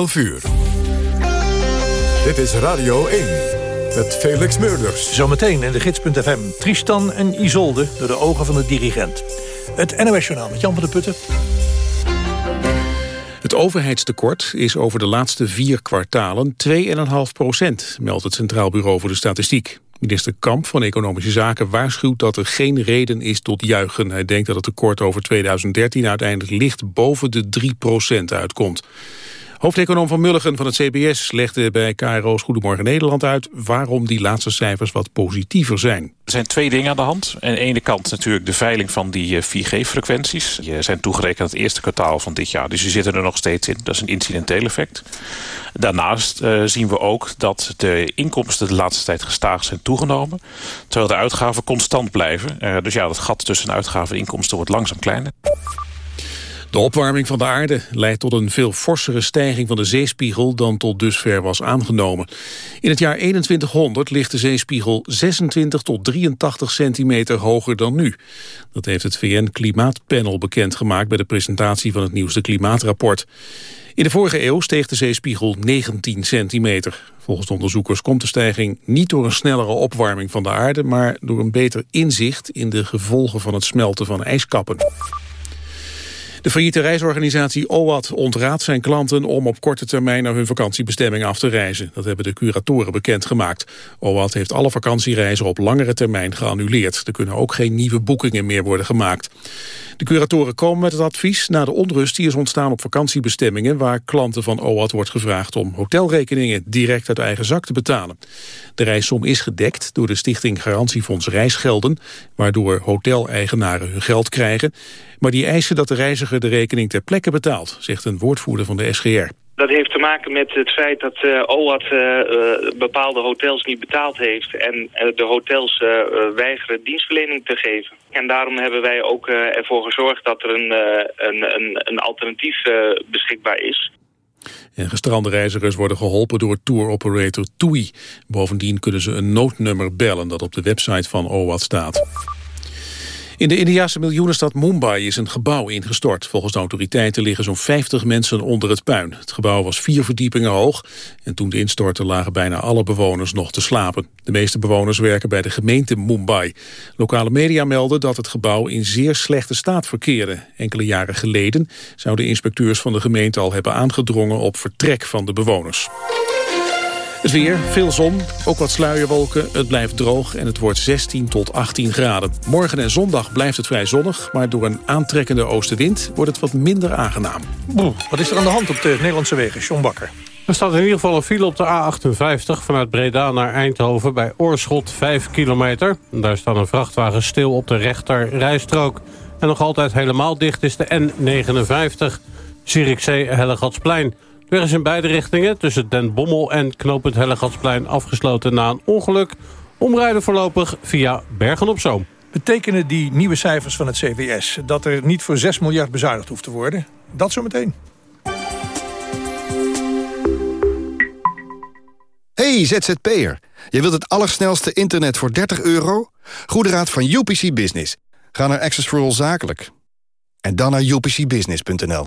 11 uur. Dit is Radio 1 met Felix Meurders. Zometeen in de gids.fm. Tristan en Isolde door de ogen van de dirigent. Het NOS-journaal met Jan van der Putten. Het overheidstekort is over de laatste vier kwartalen 2,5 procent, meldt het Centraal Bureau voor de Statistiek. Minister Kamp van Economische Zaken waarschuwt dat er geen reden is tot juichen. Hij denkt dat het tekort over 2013 uiteindelijk licht boven de 3 procent uitkomt. Hoofdeconoom van Mulligen van het CBS legde bij KRO's Goedemorgen Nederland uit... waarom die laatste cijfers wat positiever zijn. Er zijn twee dingen aan de hand. Aan de ene kant natuurlijk de veiling van die 4G-frequenties. Die eh, zijn toegerekend het eerste kwartaal van dit jaar. Dus die zitten er nog steeds in. Dat is een incidenteel effect. Daarnaast uh, zien we ook dat de inkomsten de laatste tijd gestaag zijn toegenomen. Terwijl de uitgaven constant blijven. Uh, dus ja, dat gat tussen uitgaven en inkomsten wordt langzaam kleiner. De opwarming van de aarde leidt tot een veel forsere stijging van de zeespiegel dan tot dusver was aangenomen. In het jaar 2100 ligt de zeespiegel 26 tot 83 centimeter hoger dan nu. Dat heeft het VN-klimaatpanel bekendgemaakt bij de presentatie van het nieuwste klimaatrapport. In de vorige eeuw steeg de zeespiegel 19 centimeter. Volgens de onderzoekers komt de stijging niet door een snellere opwarming van de aarde... maar door een beter inzicht in de gevolgen van het smelten van ijskappen. De failliete reisorganisatie OWAT ontraadt zijn klanten om op korte termijn naar hun vakantiebestemming af te reizen. Dat hebben de curatoren bekendgemaakt. OWAT heeft alle vakantiereizen op langere termijn geannuleerd. Er kunnen ook geen nieuwe boekingen meer worden gemaakt. De curatoren komen met het advies na de onrust die is ontstaan op vakantiebestemmingen waar klanten van OWAT wordt gevraagd om hotelrekeningen direct uit eigen zak te betalen. De reissom is gedekt door de stichting Garantiefonds Reisgelden, waardoor hoteleigenaren hun geld krijgen. Maar die eisen dat de reiziger de rekening ter plekke betaalt, zegt een woordvoerder van de SGR. Dat heeft te maken met het feit dat OWAT uh, bepaalde hotels niet betaald heeft... en de hotels weigeren dienstverlening te geven. En daarom hebben wij ook ervoor gezorgd dat er een, een, een, een alternatief beschikbaar is. En gestrande reizigers worden geholpen door touroperator TUI. Bovendien kunnen ze een noodnummer bellen dat op de website van OWAT staat. In de Indiase miljoenenstad Mumbai is een gebouw ingestort. Volgens de autoriteiten liggen zo'n 50 mensen onder het puin. Het gebouw was vier verdiepingen hoog en toen de instortte lagen bijna alle bewoners nog te slapen. De meeste bewoners werken bij de gemeente Mumbai. Lokale media melden dat het gebouw in zeer slechte staat verkeerde. Enkele jaren geleden zouden inspecteurs van de gemeente al hebben aangedrongen op vertrek van de bewoners. Het weer, veel zon, ook wat sluierwolken. Het blijft droog en het wordt 16 tot 18 graden. Morgen en zondag blijft het vrij zonnig... maar door een aantrekkende oostenwind wordt het wat minder aangenaam. Boe, wat is er aan de hand op de Nederlandse wegen? John Bakker. Er staat in ieder geval een file op de A58 vanuit Breda naar Eindhoven... bij Oorschot 5 kilometer. Daar staat een vrachtwagen stil op de rechter rijstrook. En nog altijd helemaal dicht is de N59, Zierikzee-Hellegatsplein... De weg is in beide richtingen tussen Den Bommel en knooppunt Hellegatsplein afgesloten na een ongeluk. Omrijden voorlopig via Bergen-op-Zoom. Betekenen die nieuwe cijfers van het CBS dat er niet voor 6 miljard bezuinigd hoeft te worden? Dat zometeen. Hey ZZP'er, je wilt het allersnelste internet voor 30 euro? Goede raad van UPC Business. Ga naar Access for All Zakelijk. En dan naar upcbusiness.nl.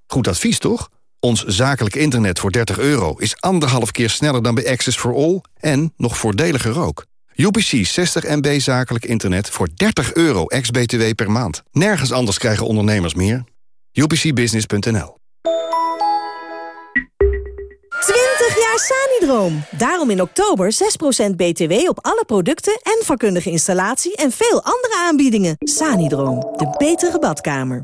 goed advies toch? Ons zakelijk internet voor 30 euro is anderhalf keer sneller dan bij Access for All... en nog voordeliger ook. UPC 60 MB zakelijk internet voor 30 euro ex-BTW per maand. Nergens anders krijgen ondernemers meer. UPCbusiness.nl 20 jaar Sanidroom. Daarom in oktober 6% BTW op alle producten en vakkundige installatie... en veel andere aanbiedingen. Sanidroom, de betere badkamer.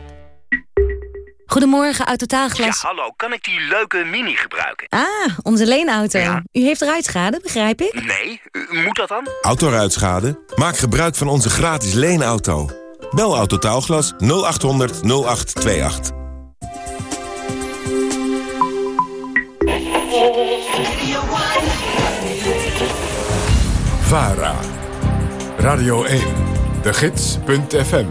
Goedemorgen, Autotaalglas. Ja, hallo. Kan ik die leuke Mini gebruiken? Ah, onze leenauto. U heeft ruitschade, begrijp ik? Nee, moet dat dan? Autoruitschade? Maak gebruik van onze gratis leenauto. Bel Autotaalglas 0800 0828. VARA. Radio 1. De Gids.fm.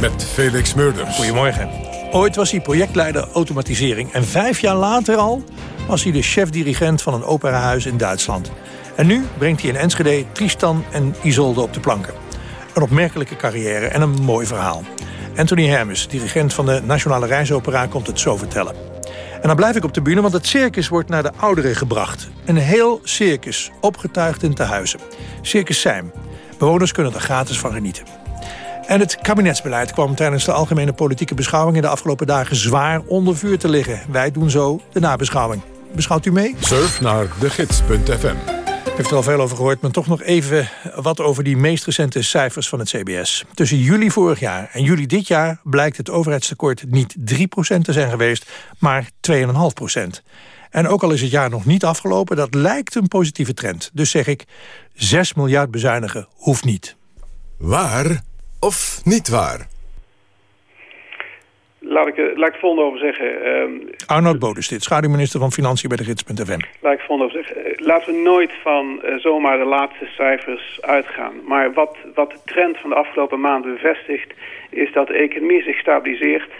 Met Felix Murders. Goedemorgen. Ooit was hij projectleider automatisering. En vijf jaar later al was hij de chef-dirigent van een operahuis in Duitsland. En nu brengt hij in Enschede Tristan en Isolde op de planken. Een opmerkelijke carrière en een mooi verhaal. Anthony Hermes, dirigent van de Nationale Reisopera, komt het zo vertellen. En dan blijf ik op de bühne, want het circus wordt naar de ouderen gebracht. Een heel circus, opgetuigd in tehuizen. Circus Seim. Bewoners kunnen er gratis van genieten. En het kabinetsbeleid kwam tijdens de algemene politieke beschouwing... in de afgelopen dagen zwaar onder vuur te liggen. Wij doen zo de nabeschouwing. Beschouwt u mee? Surf naar degids.fm. U heeft er al veel over gehoord, maar toch nog even wat over die meest recente cijfers van het CBS. Tussen juli vorig jaar en juli dit jaar blijkt het overheidstekort niet 3% te zijn geweest, maar 2,5%. En ook al is het jaar nog niet afgelopen, dat lijkt een positieve trend. Dus zeg ik, 6 miljard bezuinigen hoeft niet. Waar of niet waar? Laat ik, laat ik het volgende over zeggen. Um, Arnoud Bodus, dit schaduwminister van Financiën bij de gids.fm. Laat ik het volgende over zeggen. Laten we nooit van uh, zomaar de laatste cijfers uitgaan. Maar wat, wat de trend van de afgelopen maanden bevestigt... is dat de economie zich stabiliseert.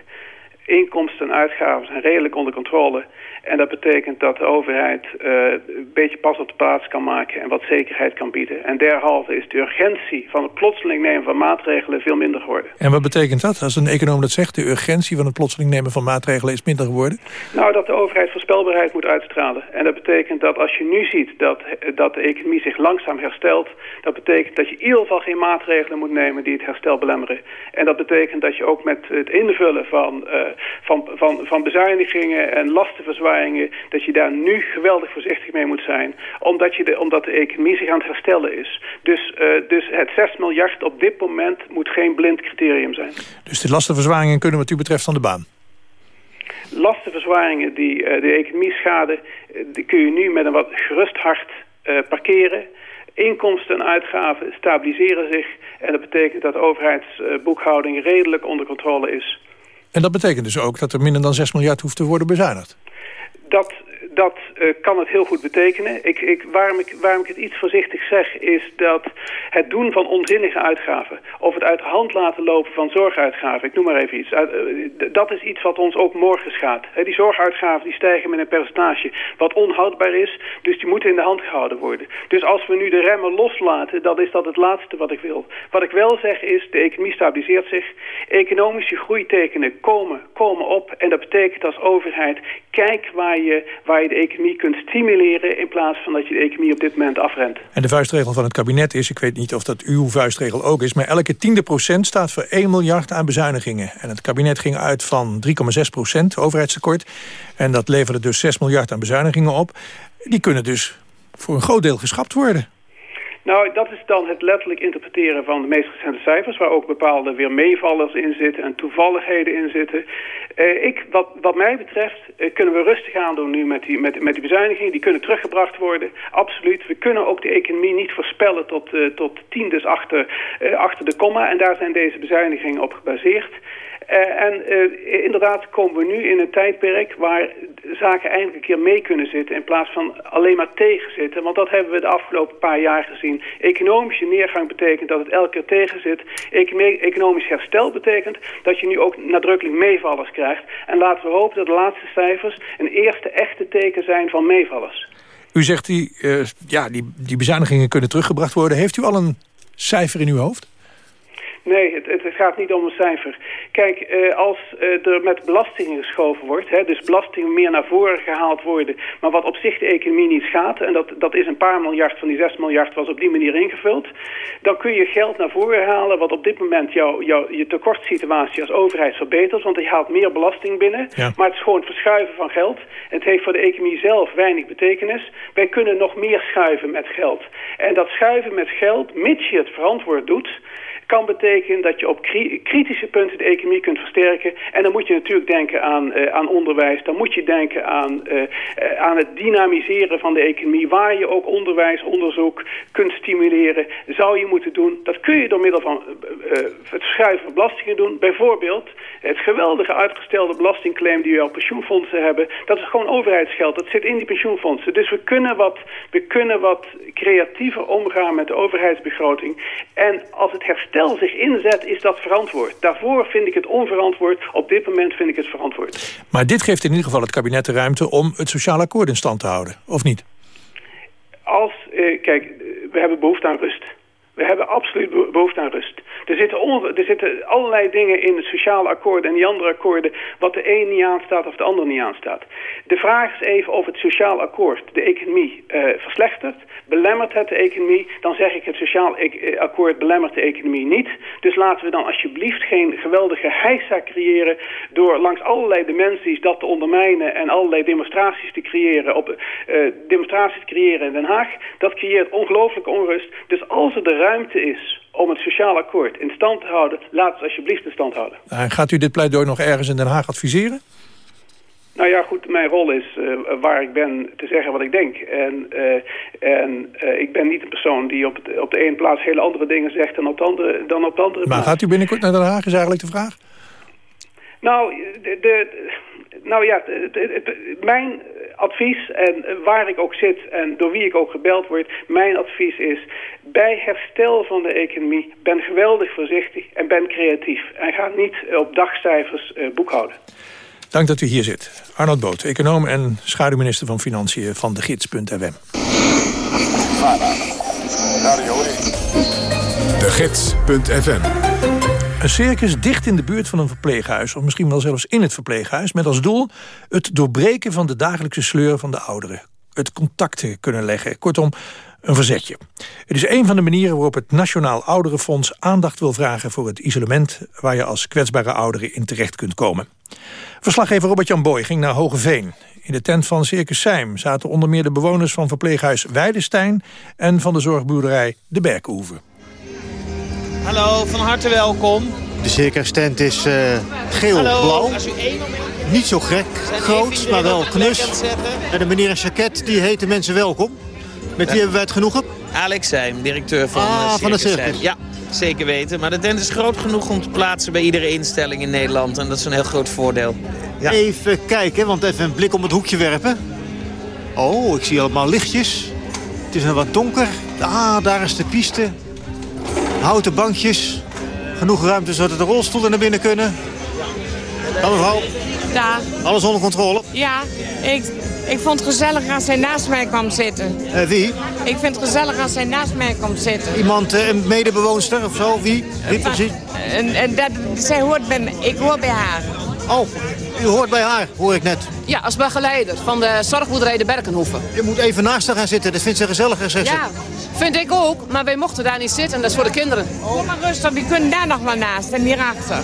Inkomsten en uitgaven zijn redelijk onder controle... En dat betekent dat de overheid uh, een beetje pas op de plaats kan maken en wat zekerheid kan bieden. En derhalve is de urgentie van het plotseling nemen van maatregelen veel minder geworden. En wat betekent dat? Als een econoom dat zegt, de urgentie van het plotseling nemen van maatregelen is minder geworden? Nou, dat de overheid voorspelbaarheid moet uitstralen. En dat betekent dat als je nu ziet dat, dat de economie zich langzaam herstelt, dat betekent dat je in ieder geval geen maatregelen moet nemen die het herstel belemmeren. En dat betekent dat je ook met het invullen van, uh, van, van, van bezuinigingen en lastenverzwaringen dat je daar nu geweldig voorzichtig mee moet zijn. Omdat, je de, omdat de economie zich aan het herstellen is. Dus, uh, dus het 6 miljard op dit moment moet geen blind criterium zijn. Dus de lastenverzwaringen kunnen wat u betreft van de baan? Lastenverzwaringen die uh, de economie schaden... die kun je nu met een wat gerust hart uh, parkeren... Inkomsten en uitgaven stabiliseren zich. En dat betekent dat overheidsboekhouding redelijk onder controle is. En dat betekent dus ook dat er minder dan 6 miljard hoeft te worden bezuinigd? Dat, dat uh, kan het heel goed betekenen. Ik, ik, waarom, ik, waarom ik het iets voorzichtig zeg is dat het doen van onzinnige uitgaven... of het uit de hand laten lopen van zorguitgaven, ik noem maar even iets... Uh, dat is iets wat ons ook morgen schaadt. Die zorguitgaven die stijgen met een percentage wat onhoudbaar is... dus die moeten in de hand gehouden worden. Dus als we nu de remmen loslaten, dan is dat het laatste wat ik wil. Wat ik wel zeg is, de economie stabiliseert zich... economische groeitekenen komen, komen op... en dat betekent als overheid, kijk waar je, waar je de economie kunt stimuleren... in plaats van dat je de economie op dit moment afrent. En de vuistregel van het kabinet is, ik weet niet of dat uw vuistregel ook is... maar elke tiende procent staat voor 1 miljard aan bezuinigingen. En het kabinet ging uit van 3,6 procent overheidstekort. En dat leverde dus 6 miljard aan bezuinigingen op. Die kunnen dus voor een groot deel geschrapt worden. Nou, dat is dan het letterlijk interpreteren van de meest recente cijfers... waar ook bepaalde weer meevallers in zitten en toevalligheden in zitten. Uh, ik, wat, wat mij betreft uh, kunnen we rustig aan doen nu met die, met, met die bezuinigingen. Die kunnen teruggebracht worden, absoluut. We kunnen ook de economie niet voorspellen tot, uh, tot tien dus achter, achter de komma. En daar zijn deze bezuinigingen op gebaseerd. Uh, en uh, inderdaad komen we nu in een tijdperk waar zaken eindelijk een keer mee kunnen zitten... in plaats van alleen maar tegenzitten. Want dat hebben we de afgelopen paar jaar gezien. Economische neergang betekent dat het elke keer tegenzit. Economisch herstel betekent dat je nu ook nadrukkelijk meevallers krijgt. En laten we hopen dat de laatste cijfers een eerste echte teken zijn van meevallers. U zegt die, uh, ja, die, die bezuinigingen kunnen teruggebracht worden. Heeft u al een cijfer in uw hoofd? Nee, het, het, gaat niet om een cijfer. Kijk, eh, als eh, er met belastingen geschoven wordt, hè, dus belastingen meer naar voren gehaald worden, maar wat op zich de economie niet schaadt, en dat, dat is een paar miljard van die 6 miljard was op die manier ingevuld, dan kun je geld naar voren halen wat op dit moment jou, jou, je tekortsituatie als overheid verbetert, want je haalt meer belasting binnen, maar het is gewoon het verschuiven van geld. Het heeft voor de economie zelf weinig betekenis. Wij kunnen nog meer schuiven met geld. En dat schuiven met geld, mits je het verantwoord doet kan betekenen dat je op kritische punten de economie kunt versterken. En dan moet je natuurlijk denken aan, uh, aan onderwijs. Dan moet je denken aan, uh, uh, aan het dynamiseren van de economie. Waar je ook onderwijs, onderzoek kunt stimuleren. Zou je moeten doen. Dat kun je door middel van het schuiven van belastingen doen. Bijvoorbeeld het geweldige uitgestelde belastingclaim die we op pensioenfondsen hebben. Dat is gewoon overheidsgeld. Dat zit in die pensioenfondsen. Dus we kunnen wat, we kunnen wat creatiever omgaan met de overheidsbegroting. En als het herstel zich inzet, is dat verantwoord. Daarvoor vind ik het onverantwoord. Op dit moment vind ik het verantwoord. Maar dit geeft in ieder geval het kabinet de ruimte om het sociaal akkoord in stand te houden, of niet? Als, eh, kijk, we hebben behoefte aan rust. We hebben absoluut behoefte aan rust. Er zitten, er zitten allerlei dingen in het sociale akkoord en die andere akkoorden... wat de een niet aanstaat of de ander niet aanstaat. De vraag is even of het sociaal akkoord de economie uh, verslechtert. Belemmert het de economie? Dan zeg ik het sociaal e-, akkoord belemmert de economie niet. Dus laten we dan alsjeblieft geen geweldige heisa creëren... door langs allerlei dimensies dat te ondermijnen... en allerlei demonstraties te creëren, op, uh, demonstraties te creëren in Den Haag. Dat creëert ongelooflijke onrust. Dus als er de ruimte is om het sociaal akkoord in stand te houden... laat het alsjeblieft in stand houden. En gaat u dit pleidooi nog ergens in Den Haag adviseren? Nou ja, goed, mijn rol is uh, waar ik ben te zeggen wat ik denk. En, uh, en uh, ik ben niet een persoon die op, het, op de ene plaats hele andere dingen zegt dan op de andere, dan op de andere maar plaats. gaat u binnenkort naar Den Haag, is eigenlijk de vraag? Nou, de, de, nou ja, mijn advies en waar ik ook zit en door wie ik ook gebeld word... mijn advies is, bij herstel van de economie ben geweldig voorzichtig en ben creatief. En ga niet op dagcijfers uh, boekhouden. Dank dat u hier zit. Arnold Boot, econoom en schaduwminister van Financiën van de Gids.fm. De Gids.fm een circus dicht in de buurt van een verpleeghuis... of misschien wel zelfs in het verpleeghuis... met als doel het doorbreken van de dagelijkse sleur van de ouderen. Het contacten kunnen leggen. Kortom, een verzetje. Het is een van de manieren waarop het Nationaal Ouderenfonds... aandacht wil vragen voor het isolement... waar je als kwetsbare ouderen in terecht kunt komen. Verslaggever Robert-Jan Boy ging naar Hogeveen. In de tent van Circus Seim zaten onder meer de bewoners... van verpleeghuis Weidestein en van de zorgboerderij De Berkhoeven. Hallo, van harte welkom. De circus-tent is uh, geel-blauw. Niet zo gek, groot, maar wel knus. En de meneer jacket, die heet de mensen welkom. Met wie hebben wij het genoegen? Alex Seim, directeur van, ah, uh, van de circus. Ja, zeker weten. Maar de tent is groot genoeg om te plaatsen bij iedere instelling in Nederland. En dat is een heel groot voordeel. Ja. Even kijken, want even een blik om het hoekje werpen. Oh, ik zie allemaal lichtjes. Het is een wat donker. Ah, daar is de piste. Houten bankjes. Genoeg ruimte zodat de rolstoelen naar binnen kunnen. Ja, mevrouw. Ja. Alles onder controle? Ja, ik, ik vond het gezellig als hij naast mij kwam zitten. Uh, wie? Ik vind het gezellig als hij naast mij komt zitten. Iemand, uh, een medebewoonster of zo? Wie? Wie uh, precies? En, en dat, zij hoort bij, ik hoor bij haar. Oh, u hoort bij haar, hoor ik net. Ja, als begeleider van de zorgboerderij de Berkenhoeven. Je moet even naast haar gaan zitten, dat vindt ze gezelliger, zegt Ja, vind ik ook, maar wij mochten daar niet zitten, dat is voor de kinderen. Kom maar rustig, die kunnen daar nog wel naast en hierachter.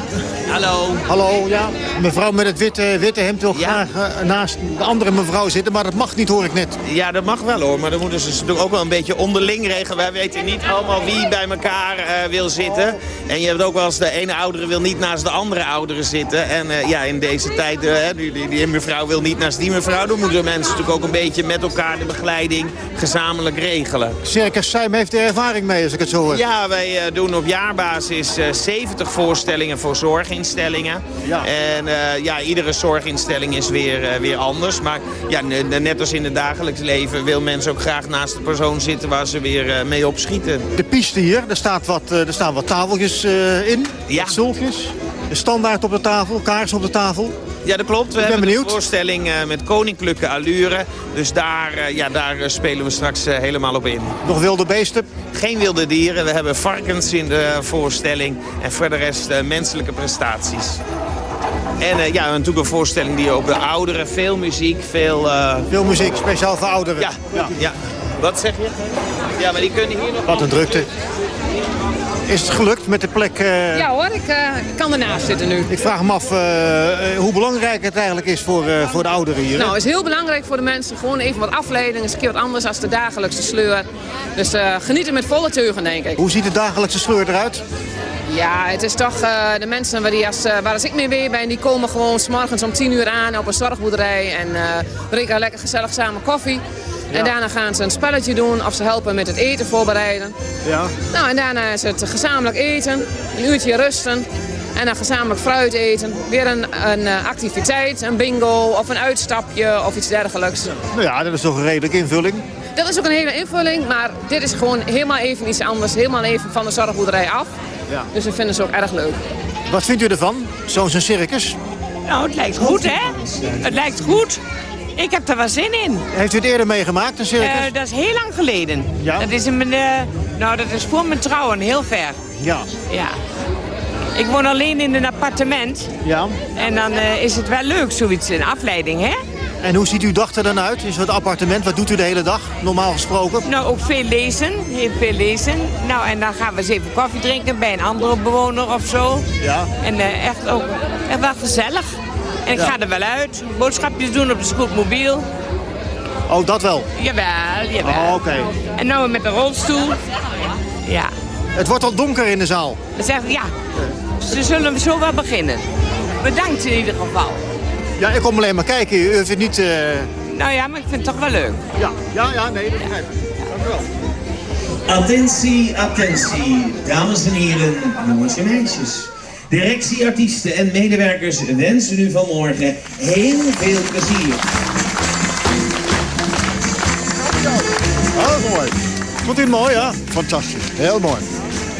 Hallo. Hallo, ja. Mevrouw met het witte, witte hemd wil ja. graag uh, naast de andere mevrouw zitten, maar dat mag niet, hoor ik net. Ja, dat mag wel, hoor, maar dan moeten ze natuurlijk ook wel een beetje onderling regelen. Wij weten niet allemaal wie bij elkaar uh, wil zitten. En je hebt ook wel eens de ene oudere wil niet naast de andere ouderen zitten. En uh, ja, in deze tijd, die, die, die mevrouw wil niet naast die mevrouw. Dan moeten mensen natuurlijk ook een beetje met elkaar de begeleiding gezamenlijk regelen. Circus Seim heeft er ervaring mee, als ik het zo hoor. Ja, wij uh, doen op jaarbasis uh, 70 voorstellingen voor zorginstellingen. Ja. En uh, ja, iedere zorginstelling is weer, weer anders. Maar ja, net als in het dagelijks leven wil mensen ook graag naast de persoon zitten waar ze weer mee opschieten. De piste hier, er, staat wat, er staan wat tafeltjes in. Ja. De standaard op de tafel, kaars op de tafel. Ja, dat klopt. We ben hebben benieuwd. een voorstelling eh, met koninklijke allure. Dus daar, eh, ja, daar eh, spelen we straks helemaal op in. Nog wilde beesten? Geen wilde dieren. We hebben varkens in de voorstelling. En voor de rest menselijke prestaties. En ja, natuurlijk een voorstelling die op de ouderen, veel muziek, veel... Veel muziek, speciaal voor ouderen. Ja, ja. Wat zeg je? Ja, maar die kunnen hier nog... Wat een drukte. Is het gelukt met de plek? eh, Ja hoor, ik, eh, ik kan ernaast zitten nu. Ik vraag me af eh, hoe belangrijk het eigenlijk is voor, voor de ouderen hier. hè? Nou, het is heel belangrijk voor de mensen. Gewoon even wat afleiding. is een keer wat anders dan de dagelijkse sleur. Dus genieten met volle teugen, denk ik. Hoe ziet de dagelijkse sleur eruit? Ja, het is toch de mensen waar, die als, waar als ik mee weer ben, die komen gewoon s morgens om 10 uur aan op een zorgboerderij en eh, drinken lekker gezellig samen koffie. En daarna gaan ze een spelletje doen of ze helpen met het eten voorbereiden. Ja. Nou, en daarna is het gezamenlijk eten, een uurtje rusten en dan gezamenlijk fruit eten. Weer een, een eh, activiteit, een bingo of een uitstapje of iets dergelijks. Nou ja, dat is toch een redelijke invulling. Dat is ook een hele invulling, maar dit is gewoon helemaal even iets anders. Helemaal even van de zorgboerderij af. Ja. Dus we vinden ze ook erg leuk. Wat vindt u ervan? Zo'n zo'n circus? Nou, het lijkt goed, hè? Het lijkt goed. Ik heb er wel zin in. Heeft u het eerder meegemaakt, een circus? Eh, dat is heel lang geleden. Ja? Dat is in mijn, eh, nou, dat is voor mijn trouwen, heel ver. Ja. Ja. Ik woon alleen in een appartement. Ja. En dan eh, is het wel leuk, zoiets, een afleiding, hè? En hoe ziet uw dag er dan uit in zo'n appartement? Wat doet u de hele dag, normaal gesproken? Nou, ook veel lezen. Heel veel lezen. Nou, en dan gaan we eens even koffie drinken bij een andere bewoner of zo. Ja. En echt ook echt wel gezellig. En ik Ja. ga er wel uit. Boodschapjes doen op de scootmobiel. Oh, dat wel? Jawel, jawel. Oh, oké. En nou met een rolstoel. Ja. Het wordt al donker in de zaal. Dan zeg ik, ja, ze zullen zo wel beginnen. Bedankt in ieder geval. Ja, ik kom alleen maar kijken. U het niet... eh, Nou ja, maar ik vind het toch wel leuk. Ja, ja, ja, nee, dat begrijp ik. Dank u wel. Attentie, attentie, dames en heren, jongens en meisjes. Directie, artiesten en medewerkers wensen u vanmorgen heel veel plezier. Heel mooi. Vond u het mooi, ja? Fantastisch. Heel mooi.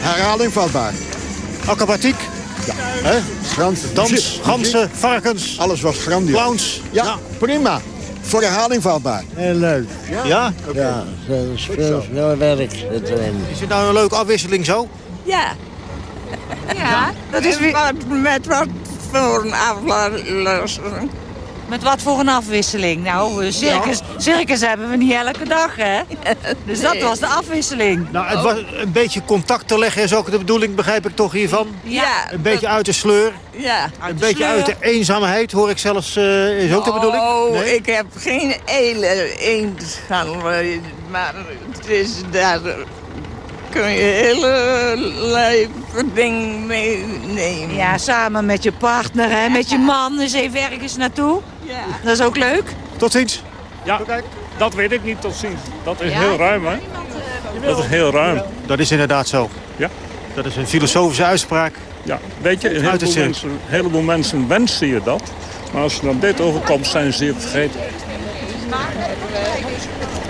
Herhaling vatbaar. Acrobatiek. Ja. Hè? Dans, muziek, ganzen, varkens. Alles was grandioos. Clowns. Ja, prima. Voor herhaling vatbaar. Heel leuk. Ja? Ja? Ja, er is veel, veel werk erin. Is het nou een leuke afwisseling zo? Ja. Ja, dat is weer... Met wat voor een afwisseling? Met wat voor een afwisseling? Nou, circus, circus hebben we niet elke dag, hè? Dus dat was de afwisseling. Nou, het was een beetje contact te leggen is ook de bedoeling, begrijp ik toch hiervan? Ja. Een beetje uit de sleur. Ja. Een beetje uit de eenzaamheid, hoor ik zelfs, eh, is ook de bedoeling? Oh, Nee? ik heb geen hele eenzaamheid, maar het is daar... Kun je hele dingen meenemen. Ja, samen met je partner, hè, met je man, eens even ergens naartoe. Ja. Dat is ook leuk. Tot ziens. Ja, dat weet ik niet tot ziens. Dat is Ja, heel ruim, hè? Dat is heel ruim. Dat is inderdaad zo. Ja. Dat is een filosofische uitspraak. Ja, weet je, een heleboel mensen, een heleboel mensen wensen je dat. Maar als je dan dit overkomt, zijn ze je vergeten.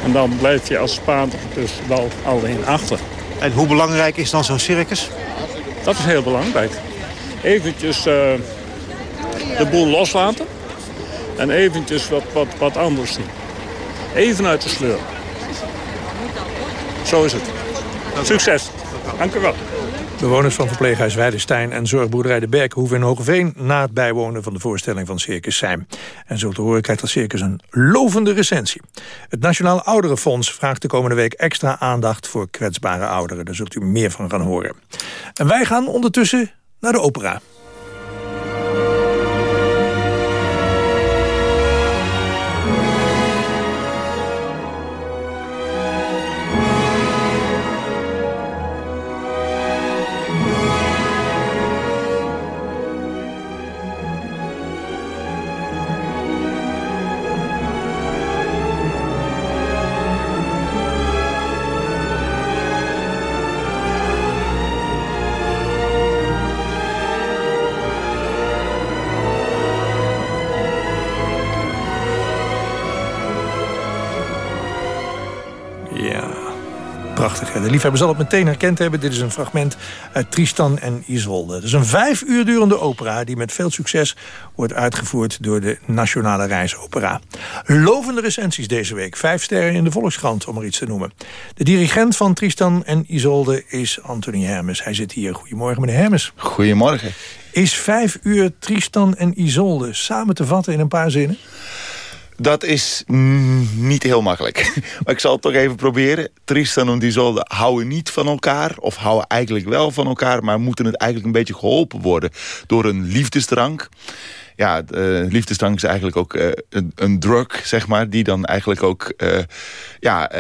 En dan blijf je als Spaanter dus wel alleen achter. En hoe belangrijk is dan zo'n circus? Dat is heel belangrijk. Eventjes eh, de boel loslaten. En eventjes wat, wat, wat anders zien. Even uit de sleur. Zo is het. Succes. Dank u wel. Bewoners van verpleeghuis Weidestein en zorgboerderij De Berkhoeve in Hogeveen... na het bijwonen van de voorstelling van Circus zijn. En zo te horen krijgt dat circus een lovende recensie. Het Nationaal Ouderenfonds vraagt de komende week extra aandacht... voor kwetsbare ouderen. Daar zult u meer van gaan horen. En wij gaan ondertussen naar de opera. De liefhebber zal het meteen herkend hebben. Dit is een fragment uit Tristan en Isolde. Het is een vijf uur durende opera... die met veel succes wordt uitgevoerd door de Nationale Reisopera. Lovende recensies deze week. Vijf sterren in de Volkskrant, om er iets te noemen. De dirigent van Tristan en Isolde is Anthony Hermes. Hij zit hier. Goedemorgen, meneer Hermes. Goedemorgen. Is vijf uur Tristan en Isolde samen te vatten in een paar zinnen? Dat is niet heel makkelijk. maar ik zal het toch even proberen. Tristan en Isolde houden niet van elkaar. Of houden eigenlijk wel van elkaar. Maar moeten het eigenlijk een beetje geholpen worden. Door een liefdesdrank. Ja, uh, liefdesdrank is eigenlijk ook uh, een, drug, zeg maar. Die dan eigenlijk ook uh, ja,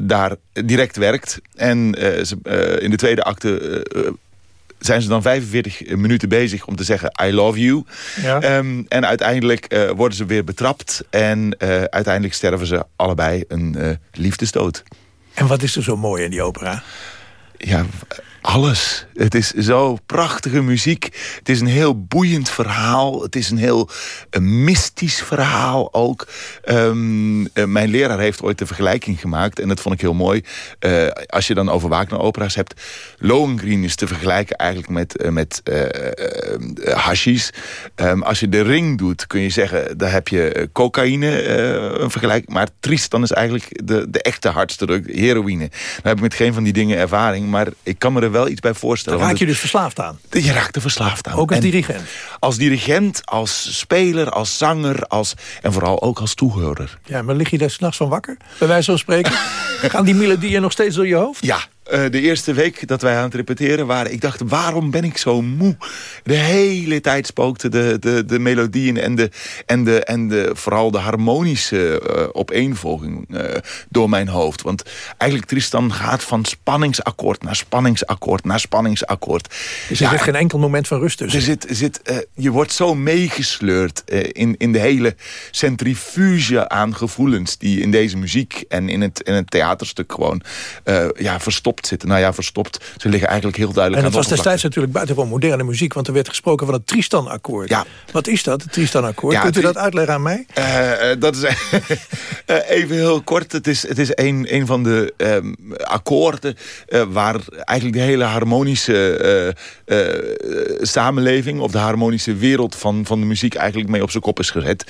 daar direct werkt. En in de tweede acte zijn ze dan 45 minuten bezig om te zeggen I love you. Ja. Um, en uiteindelijk uh, worden ze weer betrapt. En uh, uiteindelijk sterven ze allebei een uh, liefdesdood. En wat is er zo mooi in die opera? Ja, alles. Het is zo prachtige muziek. Het is een heel boeiend verhaal. Het is een heel een mystisch verhaal ook. Um, uh, mijn leraar heeft ooit de vergelijking gemaakt. En dat vond ik heel mooi. Uh, als je dan over Wagner-opera's hebt. Lohengrin is te vergelijken eigenlijk met, uh, met hashish. Um, als je de ring doet, kun je zeggen... daar heb je cocaïne, een vergelijking. Maar Tristan is eigenlijk de, de echte hartstikke heroïne. Dan heb ik met geen van die dingen ervaring. Maar ik kan me er wel iets bij voorstellen. Daar raak je dus verslaafd aan? Je raakt er verslaafd aan. Ook als en dirigent? Als dirigent, als speler, als zanger als, en vooral ook als toehoorder. Ja, maar lig je daar s'nachts van wakker, bij wijze van spreken? Gaan die melodieën nog steeds door je hoofd? Ja, uh, de eerste week dat wij aan het repeteren waren... ik dacht, waarom ben ik zo moe? De hele tijd spookten de, de, de melodieën en, de, en, de, en de, vooral de harmonische uh, opeenvolging uh, door mijn hoofd. Want eigenlijk Tristan gaat van spanningsakkoord naar spanningsakkoord naar spanningsakkoord. Dus er ja, zit geen enkel moment van rust tussen? Er zit, zit, je wordt zo meegesleurd in, in de hele centrifuge aan gevoelens... die in deze muziek en in het, in het theaterstuk gewoon ja, verstopt zitten. Nou ja, verstopt. Ze liggen eigenlijk heel duidelijk En het was destijds natuurlijk buitengewoon moderne muziek... want er werd gesproken van het Tristan-akkoord. Ja. Wat is dat, het Tristan-akkoord? Ja, Kunt u dat uitleggen aan mij? Uh, dat is even heel kort. Het is, het is een, een van de um, akkoorden... Uh, waar eigenlijk de hele harmonische uh, samenleving... of de harmonische wereld van, van de muziek... eigenlijk mee op zijn kop is gezet.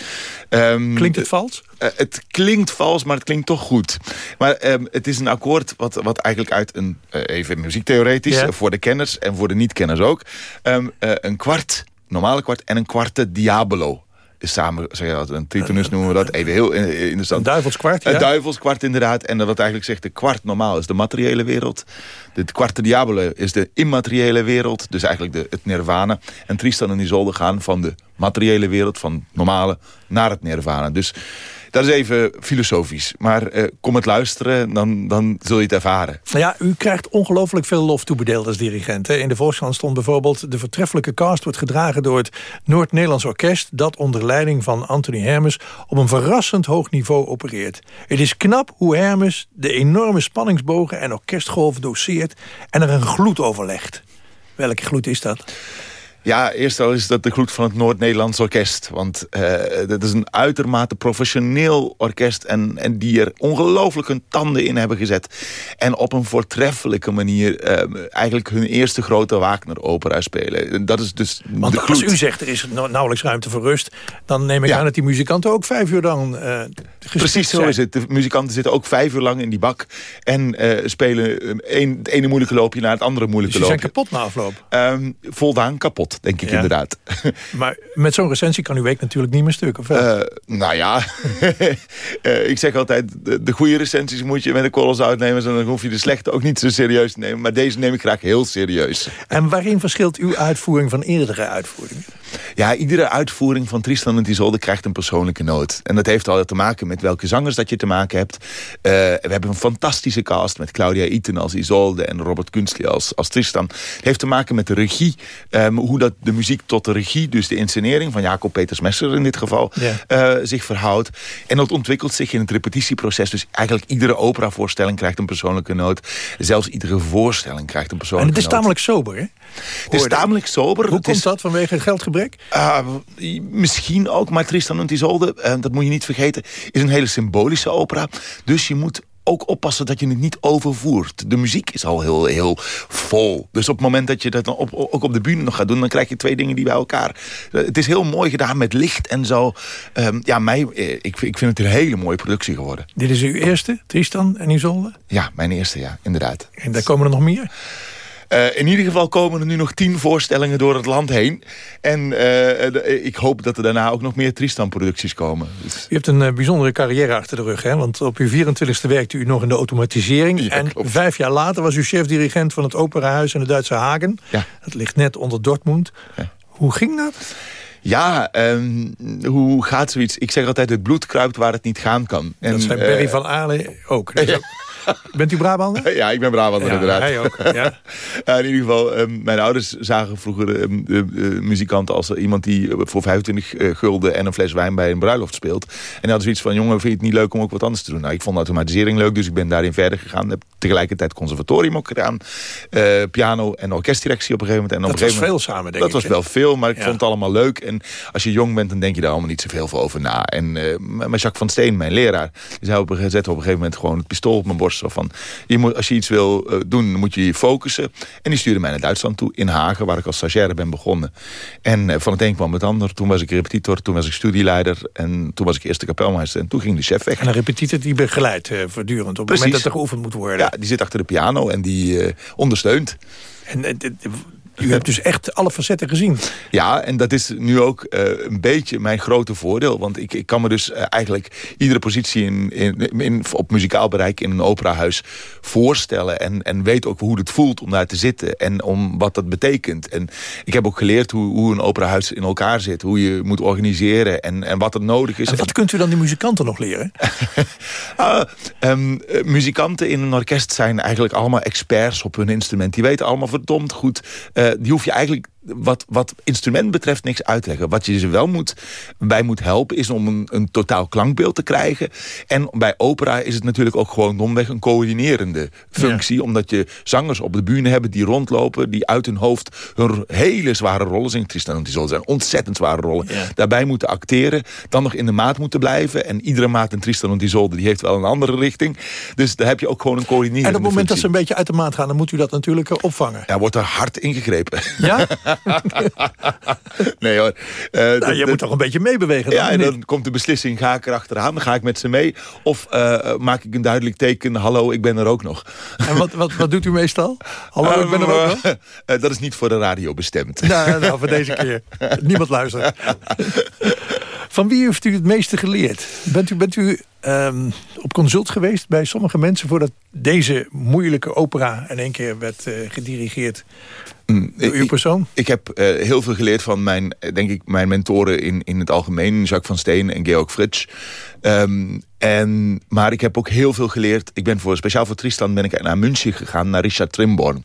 Um, Klinkt het vals? Het klinkt vals, maar het klinkt toch goed. Maar um, het is een akkoord wat, wat eigenlijk uit een... Uh, even muziektheoretisch, voor de kenners en voor de niet-kenners ook... Um, uh, een kwart, normale kwart en een kwarte diabolo is samen, zeg je dat, een tritonus noemen we dat, even heel interessant. Een duivelskwart, ja. Een duivelskwart inderdaad. En wat eigenlijk zegt, de kwart normaal is de materiële wereld. De kwarte diabolo is de immateriële wereld. Dus eigenlijk de, het nirvana. En Tristan en Isolde gaan van de materiële wereld, van normale, naar het nirvana. Dus dat is even filosofisch. Maar uh, kom het luisteren, dan, dan zul je het ervaren. Nou ja, u krijgt ongelooflijk veel lof toebedeeld als dirigent. Hè? In de Volkskrant stond bijvoorbeeld... de vertreffelijke cast wordt gedragen door het Noord-Nederlands Orkest... dat onder leiding van Anthony Hermes op een verrassend hoog niveau opereert. Het is knap hoe Hermes de enorme spanningsbogen en orkestgolven doseert... en er een gloed over legt. Welke gloed is dat? Ja, eerst al is dat de gloed van het Noord-Nederlands Orkest. Want uh, dat is een uitermate professioneel orkest... en, en die er ongelooflijk hun tanden in hebben gezet. En op een voortreffelijke manier... Uh, eigenlijk hun eerste grote Wagner-opera spelen. Dat is dus Want als u zegt, er is nauwelijks ruimte voor rust... dan neem ik ja. aan dat die muzikanten ook vijf uur dan uh, Precies zo zijn. is het. De muzikanten zitten ook vijf uur lang in die bak... en spelen een, het ene moeilijke loopje naar het andere moeilijke dus loopje. zijn kapot na afloop? Um, voldaan kapot denk ik ja. inderdaad. Maar met zo'n recensie kan uw week natuurlijk niet meer stuk, of wel? Uh, nou ja, uh, ik zeg altijd, de, de, goede recensies moet je met een korrels uitnemen... en dan hoef je de slechte ook niet zo serieus te nemen. Maar deze neem ik graag heel serieus. En waarin verschilt uw uitvoering van eerdere uitvoeringen? Ja, iedere uitvoering van Tristan en Isolde krijgt een persoonlijke noot. En dat heeft al te maken met welke zangers dat je te maken hebt. Uh, we hebben een fantastische cast met Claudia Iten als Isolde... en Robert Kunstli als, als Tristan. Het heeft te maken met de regie. Um, hoe dat de muziek tot de regie, dus de inscenering... van Jacob Peters Messer in dit geval, uh, zich verhoudt. En dat ontwikkelt zich in het repetitieproces. Dus eigenlijk iedere operavoorstelling krijgt een persoonlijke noot. Zelfs iedere voorstelling krijgt een persoonlijke noot. En het is tamelijk sober, hè? Het is tamelijk sober. Hoe komt is, dat? Vanwege geldgebrek? Uh, misschien ook, maar Tristan en Isolde, uh, dat moet je niet vergeten... is een hele symbolische opera. Dus je moet ook oppassen dat je het niet overvoert. De muziek is al heel, heel vol. Dus op het moment dat je dat op, ook op de bühne nog gaat doen... dan krijg je twee dingen die bij elkaar... Het is heel mooi gedaan met licht en zo. Ehm, ja, mij, eh, ik, ik vind het een hele mooie productie geworden. Dit is uw eerste, Tristan en Isolde? Ja, mijn eerste, ja, inderdaad. En daar komen er nog meer? Uh, in ieder geval komen er nu nog tien voorstellingen door het land heen. En uh, ik hoop dat er daarna ook nog meer Tristan-producties komen. Dus... U hebt een uh, bijzondere carrière achter de rug. Hè? Want op uw 24e werkte u nog in de automatisering. Ja, en klopt. vijf jaar later was u chef-dirigent van het Operahuis in de Duitse Hagen. Ja. Dat ligt net onder Dortmund. Hoe ging dat? Ja, um, hoe gaat zoiets? Ik zeg altijd, het bloed kruipt waar het niet gaan kan. En, dat zei Berry van Aarle ook. Dus Bent u Brabander? Ja, ik ben Brabander ja, inderdaad. Hij ook, ja. in ieder geval, um, mijn ouders zagen vroeger um, uh, uh, muzikanten als iemand die voor 25 gulden en een fles wijn bij een bruiloft speelt. En die hadden zoiets van, jongen, vind je het niet leuk om ook wat anders te doen? Nou, ik vond automatisering leuk, dus ik ben daarin verder gegaan. Heb tegelijkertijd conservatorium ook gedaan. eh, piano en orkestdirectie op een gegeven moment. En dat op een was gegeven veel samen, denk dat ik. was wel veel, maar ik ja. vond het allemaal leuk. En als je jong bent, dan denk je daar allemaal niet zoveel over na. En maar Jacques van Steen, mijn leraar, die zette op een gegeven moment gewoon het pistool op mijn borst. Zo van, je moet, als je iets wil uh, doen, moet je je focussen. En die stuurde mij naar Duitsland toe, in Hagen, waar ik als stagiaire ben begonnen. En uh, van het een kwam het ander. Toen was ik repetitor, toen was ik studieleider. En toen was ik eerste kapelmeester. En toen ging de chef weg. En een repetitor die begeleidt uh, voortdurend op het moment dat er geoefend moet worden. Ja, die zit achter de piano en die ondersteunt. En u hebt dus echt alle facetten gezien. Ja, en dat is nu ook uh, een beetje mijn grote voordeel. Want ik, ik kan me dus uh, eigenlijk iedere positie in, in, in, op muzikaal bereik in een operahuis voorstellen. En, en weet ook hoe het voelt om daar te zitten. En om wat dat betekent. En ik heb ook geleerd hoe, hoe een operahuis in elkaar zit. Hoe je moet organiseren en, en wat er nodig is. En wat kunt u dan die muzikanten nog leren? uh, um, muzikanten in een orkest zijn eigenlijk allemaal experts op hun instrument. Die weten allemaal verdomd goed... Uh, die hoef je eigenlijk wat, wat instrument betreft niks uit te leggen. Wat je ze wel moet, bij moet helpen is om een, een totaal klankbeeld te krijgen. En bij opera is het natuurlijk ook gewoon domweg een coördinerende functie. Ja. Omdat je zangers op de bühne hebben die rondlopen. Die uit hun hoofd hun hele zware rollen zingen. Tristan en Isolde zijn ontzettend zware rollen. Ja. Daarbij moeten acteren. Dan nog in de maat moeten blijven. En iedere maat in Tristan en Isolde die heeft wel een andere richting. Dus daar heb je ook gewoon een coördinerende En op het moment functie. dat ze een beetje uit de maat gaan... dan moet u dat natuurlijk opvangen. Ja, wordt er hard ingegrepen. Ja? nee hoor. Uh, nou, dat, je moet toch een beetje meebewegen? Ja, en dan komt de beslissing, ga ik erachteraan? Ga ik met ze mee? Of uh, maak ik een duidelijk teken, hallo, ik ben er ook nog. En wat, wat, wat doet u meestal? Hallo, ik ben er ook nog? Uh, dat is niet voor de radio bestemd. Nou, nou voor deze keer. Niemand luistert. Van wie heeft u het meeste geleerd? Bent u, bent u um, op consult geweest bij sommige mensen... voordat deze moeilijke opera in één keer werd uh, gedirigeerd Mm, uw persoon? Ik, ik heb uh, heel veel geleerd van mijn, denk ik, mijn mentoren in, in het algemeen. Jacques van Steen en Georg Frits. Um, en, maar ik heb ook heel veel geleerd. Ik ben voor, speciaal voor Tristan ben ik naar München gegaan, naar Richard Trimborn.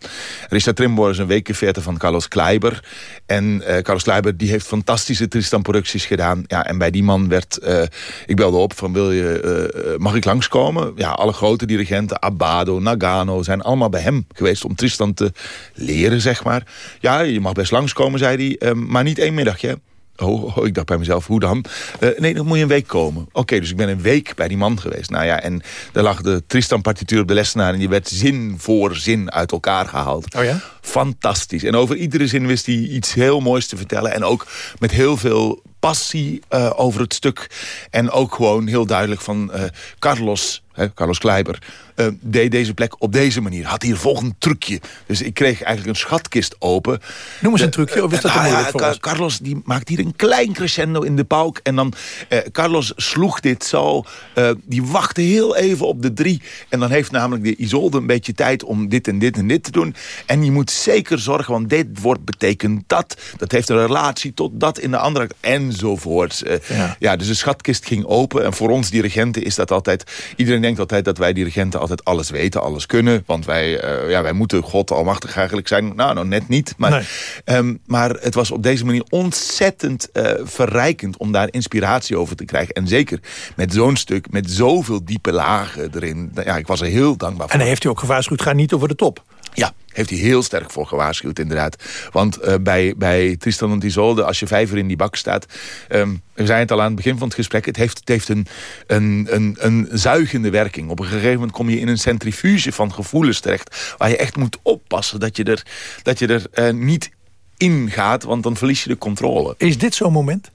Richard Trimborn is een weekveerter van Carlos Kleiber. En uh, Carlos Kleiber die heeft fantastische Tristan-producties gedaan. Ja, en bij die man werd... Uh, ik belde op van, wil je, uh, mag ik langskomen? Ja, alle grote dirigenten, Abbado, Nagano... zijn allemaal bij hem geweest om Tristan te leren, zeg maar. Ja, je mag best langskomen, zei hij. maar niet één middagje. Oh, oh, ik dacht bij mezelf, hoe dan? Uh, nee, dan moet je een week komen. Oké, okay, dus ik ben een week bij die man geweest. Nou ja, en daar lag de Tristan-partituur op de lessenaar... en die werd zin voor zin uit elkaar gehaald. Oh ja? Fantastisch. En over iedere zin wist hij iets heel moois te vertellen. En ook met heel veel passie uh, over het stuk. En ook gewoon heel duidelijk van uh, Carlos... Hè, Carlos Kleiber, uh, deed deze plek op deze manier. Had hier volgend trucje. Dus ik kreeg eigenlijk een schatkist open. Noem eens een trucje, of is dat te moeilijk ja? Carlos die maakt hier een klein crescendo in de pauk. En dan, uh, Carlos sloeg dit zo. Uh, die wachtte heel even op de drie. En dan heeft namelijk de Isolde een beetje tijd om dit en dit en dit te doen. En je moet zeker zorgen, want dit woord betekent dat. Dat heeft een relatie tot dat in de andere enzovoort. Ja. ja, dus de schatkist ging open. En voor ons dirigenten is dat altijd... Iedereen denkt altijd dat wij dirigenten altijd alles weten, alles kunnen. Want wij, uh, ja, wij moeten God almachtig eigenlijk zijn. Nou, nou net niet. Maar, nee. um, maar het was op deze manier ontzettend uh, verrijkend om daar inspiratie over te krijgen. En zeker met zo'n stuk, met zoveel diepe lagen erin. Ja, ik was er heel dankbaar voor. En heeft u ook gewaarschuwd, ga niet over de top. Ja, heeft hij heel sterk voor gewaarschuwd inderdaad. Want uh, bij, bij Tristan en Isolde, als je vijf uur in die bak staat... Um, we zijn het al aan het begin van het gesprek... het heeft, het heeft een, een, een, een zuigende werking. Op een gegeven moment kom je in een centrifuge van gevoelens terecht... waar je echt moet oppassen dat je er, dat je er uh, niet in gaat... want dan verlies je de controle. Is dit zo'n moment?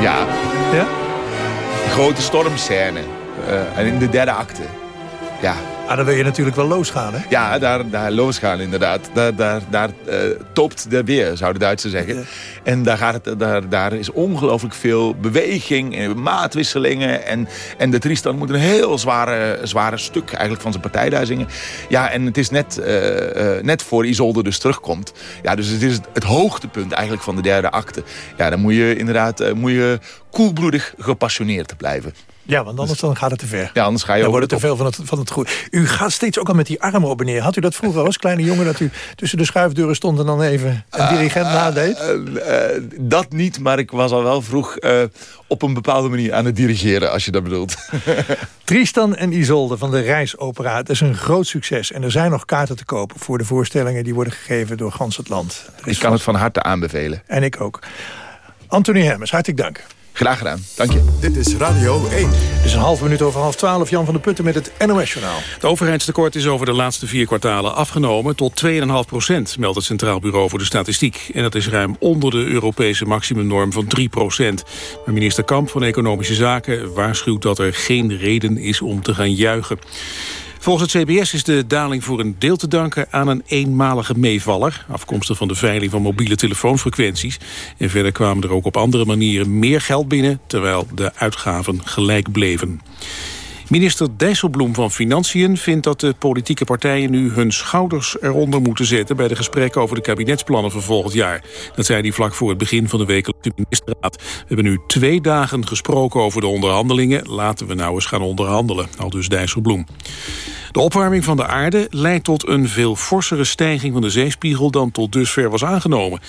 Ja. Ja? De grote stormscène. Uh, en in de derde acte. Ja. Ah, dan wil je natuurlijk wel losgaan, hè? Ja, daar, daar losgaan inderdaad. Daar, daar, daar uh, topt de weer, zou de Duitsers zeggen. Ja. En daar, gaat het, daar, daar is ongelooflijk veel beweging en maatwisselingen. En, en de Tristan moet een heel zware, zware stuk eigenlijk van zijn partij daar zingen. Ja, en het is net, uh, uh, net voor Isolde dus terugkomt. Ja, dus het is het hoogtepunt eigenlijk van de derde acte. Ja, dan moet je inderdaad moet je koelbloedig gepassioneerd blijven. Ja, want anders dan gaat het te ver. Ja, anders ga je dan wordt het te veel van het, van het goed. U gaat steeds ook al met die armen op en neer. Had u dat vroeger als kleine jongen... dat u tussen de schuifdeuren stond en dan even een dirigent uh, nadeed? Uh, dat niet, maar ik was al wel vroeg op een bepaalde manier aan het dirigeren... als je dat bedoelt. Tristan en Isolde van de Reisopera. Het is een groot succes. En er zijn nog kaarten te kopen voor de voorstellingen... die worden gegeven door gans het land. Ik kan het van harte aanbevelen. En ik ook. Anthony Hermes, hartelijk dank. Graag gedaan. Dank je. Dit is Radio 1. Het is een half minuut over half twaalf. Jan van der Putten met het NOS-journaal. Het overheidstekort is over de laatste vier kwartalen afgenomen tot 2,5 procent, meldt het Centraal Bureau voor de Statistiek. En dat is ruim onder de Europese maximumnorm van 3 procent. Maar minister Kamp van Economische Zaken waarschuwt dat er geen reden is om te gaan juichen. Volgens het CBS is de daling voor een deel te danken aan een eenmalige meevaller... afkomstig van de veiling van mobiele telefoonfrequenties. En verder kwamen er ook op andere manieren meer geld binnen... terwijl de uitgaven gelijk bleven. Minister Dijsselbloem van Financiën vindt dat de politieke partijen nu hun schouders eronder moeten zetten bij de gesprekken over de kabinetsplannen voor volgend jaar. Dat zei hij vlak voor het begin van de wekelijkse ministerraad. We hebben nu twee dagen gesproken over de onderhandelingen. Laten we nou eens gaan onderhandelen, al dus Dijsselbloem. De opwarming van de aarde leidt tot een veel forsere stijging van de zeespiegel dan tot dusver was aangenomen.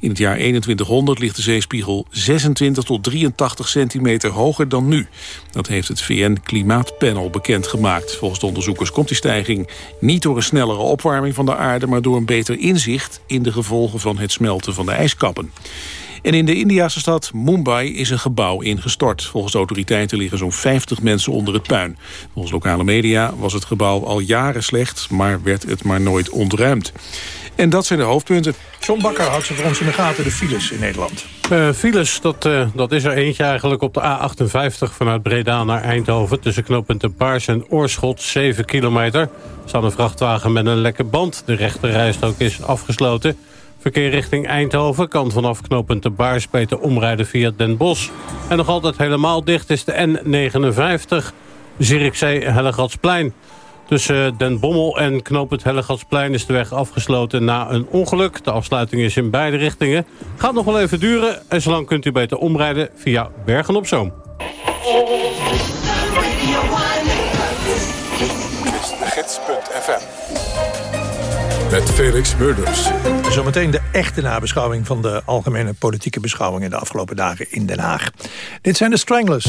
In het jaar 2100 ligt de zeespiegel 26 tot 83 centimeter hoger dan nu. Dat heeft het VN-klimaatpanel bekendgemaakt. Volgens de onderzoekers komt die stijging niet door een snellere opwarming van de aarde... maar door een beter inzicht in de gevolgen van het smelten van de ijskappen. En in de Indiase stad Mumbai is een gebouw ingestort. Volgens de autoriteiten liggen zo'n 50 mensen onder het puin. Volgens lokale media was het gebouw al jaren slecht... maar werd het maar nooit ontruimd. En dat zijn de hoofdpunten. John Bakker houdt ze voor ons in de gaten, de files in Nederland. Uh, files, dat, uh, dat is er eentje eigenlijk op de A58 vanuit Breda naar Eindhoven... tussen knooppunten Paars en Oorschot, 7 kilometer. Er staat een vrachtwagen met een lekke band. De rechterrijstrook is afgesloten. Verkeer richting Eindhoven kan vanaf knooppunt de Baars beter omrijden via Den Bosch. En nog altijd helemaal dicht is de N59, Zierikzee-Hellegatsplein. Tussen Den Bommel en knooppunt Hellegatsplein is de weg afgesloten na een ongeluk. De afsluiting is in beide richtingen. Gaat nog wel even duren en zolang kunt u beter omrijden via Bergen-op-Zoom. gids.fm met Felix Murders. Zometeen de echte nabeschouwing van de algemene politieke beschouwingen de afgelopen dagen in Den Haag. Dit zijn de Stranglers.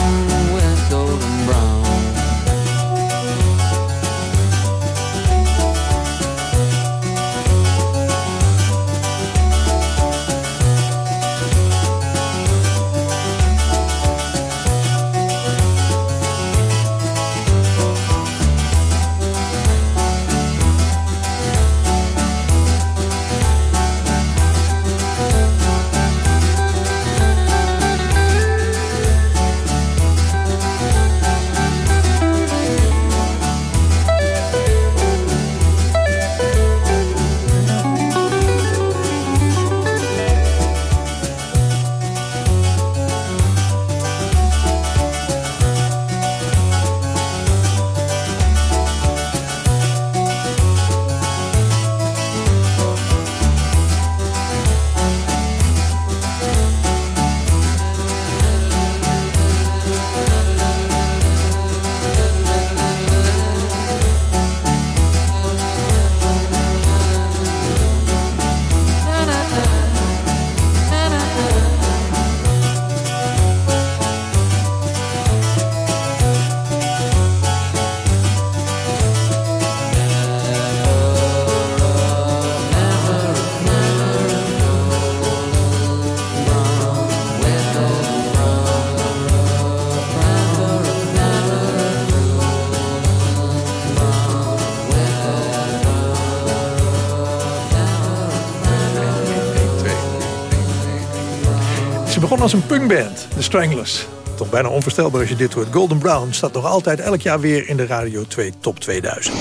begon als een punkband, de Stranglers. Toch bijna onvoorstelbaar als je dit hoort. Golden Brown staat nog altijd elk jaar weer in de Radio 2 Top 2000.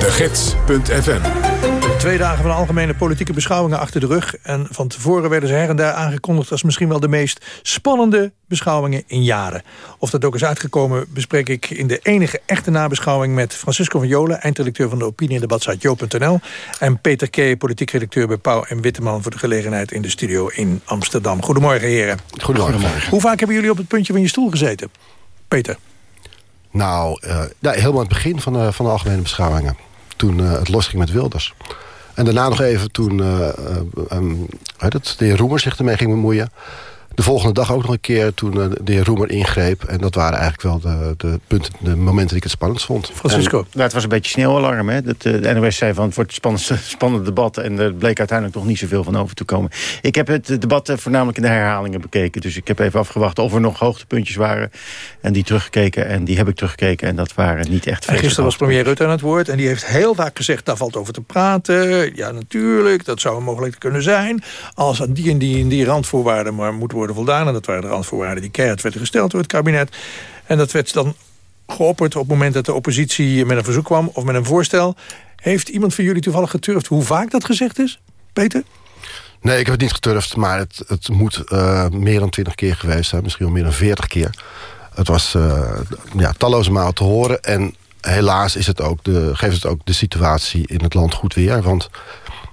De Gids.fm Twee dagen van algemene politieke beschouwingen achter de rug. En van tevoren werden ze her en daar aangekondigd... als misschien wel de meest spannende beschouwingen in jaren. Of dat ook is uitgekomen bespreek ik in de enige echte nabeschouwing... met Francisco van Jolen, eindredacteur van de opinie- en debatsite Jo.nl... en Peter K., politiek redacteur bij Pauw en Witteman... voor de gelegenheid in de studio in Amsterdam. Goedemorgen, heren. Goedemorgen. Hoe vaak hebben jullie op het puntje van je stoel gezeten? Peter. Nou, eh, ja, helemaal aan het begin van de, van de algemene beschouwingen. Toen eh, het losging met Wilders. En daarna nog even toen um, de heer Roemer zich ermee ging bemoeien. De volgende dag ook nog een keer toen uh, de heer Roemer ingreep. En dat waren eigenlijk wel de, de punten, de momenten die ik het spannendst vond. Francisco. En, nou, het was een beetje sneeuwalarm. Hè? Dat, uh, de NOS zei van het wordt een spannend, spannend debat. En er bleek uiteindelijk nog niet zoveel van over te komen. Ik heb het debat uh, voornamelijk in de herhalingen bekeken. Dus ik heb even afgewacht of er nog hoogtepuntjes waren. En die teruggekeken. En die heb ik teruggekeken. En dat waren niet echt En gisteren was premier Rutte aan het woord. En die heeft heel vaak gezegd, daar valt over te praten. Ja, natuurlijk, dat zou mogelijk kunnen zijn. Als aan die en die en die randvoorwaarden maar moet worden voldaan. En dat waren de randvoorwaarden die keihard werden gesteld door het kabinet. En dat werd dan geopperd op het moment dat de oppositie met een verzoek kwam... of met een voorstel. Heeft iemand van jullie toevallig geturfd hoe vaak dat gezegd is? Peter? Nee, ik heb het niet geturfd, maar het, het moet uh, meer dan twintig keer geweest zijn. Misschien wel meer dan veertig keer. Het was uh, ja, talloze malen te horen. En helaas is het ook de, geeft het ook de situatie in het land goed weer. Want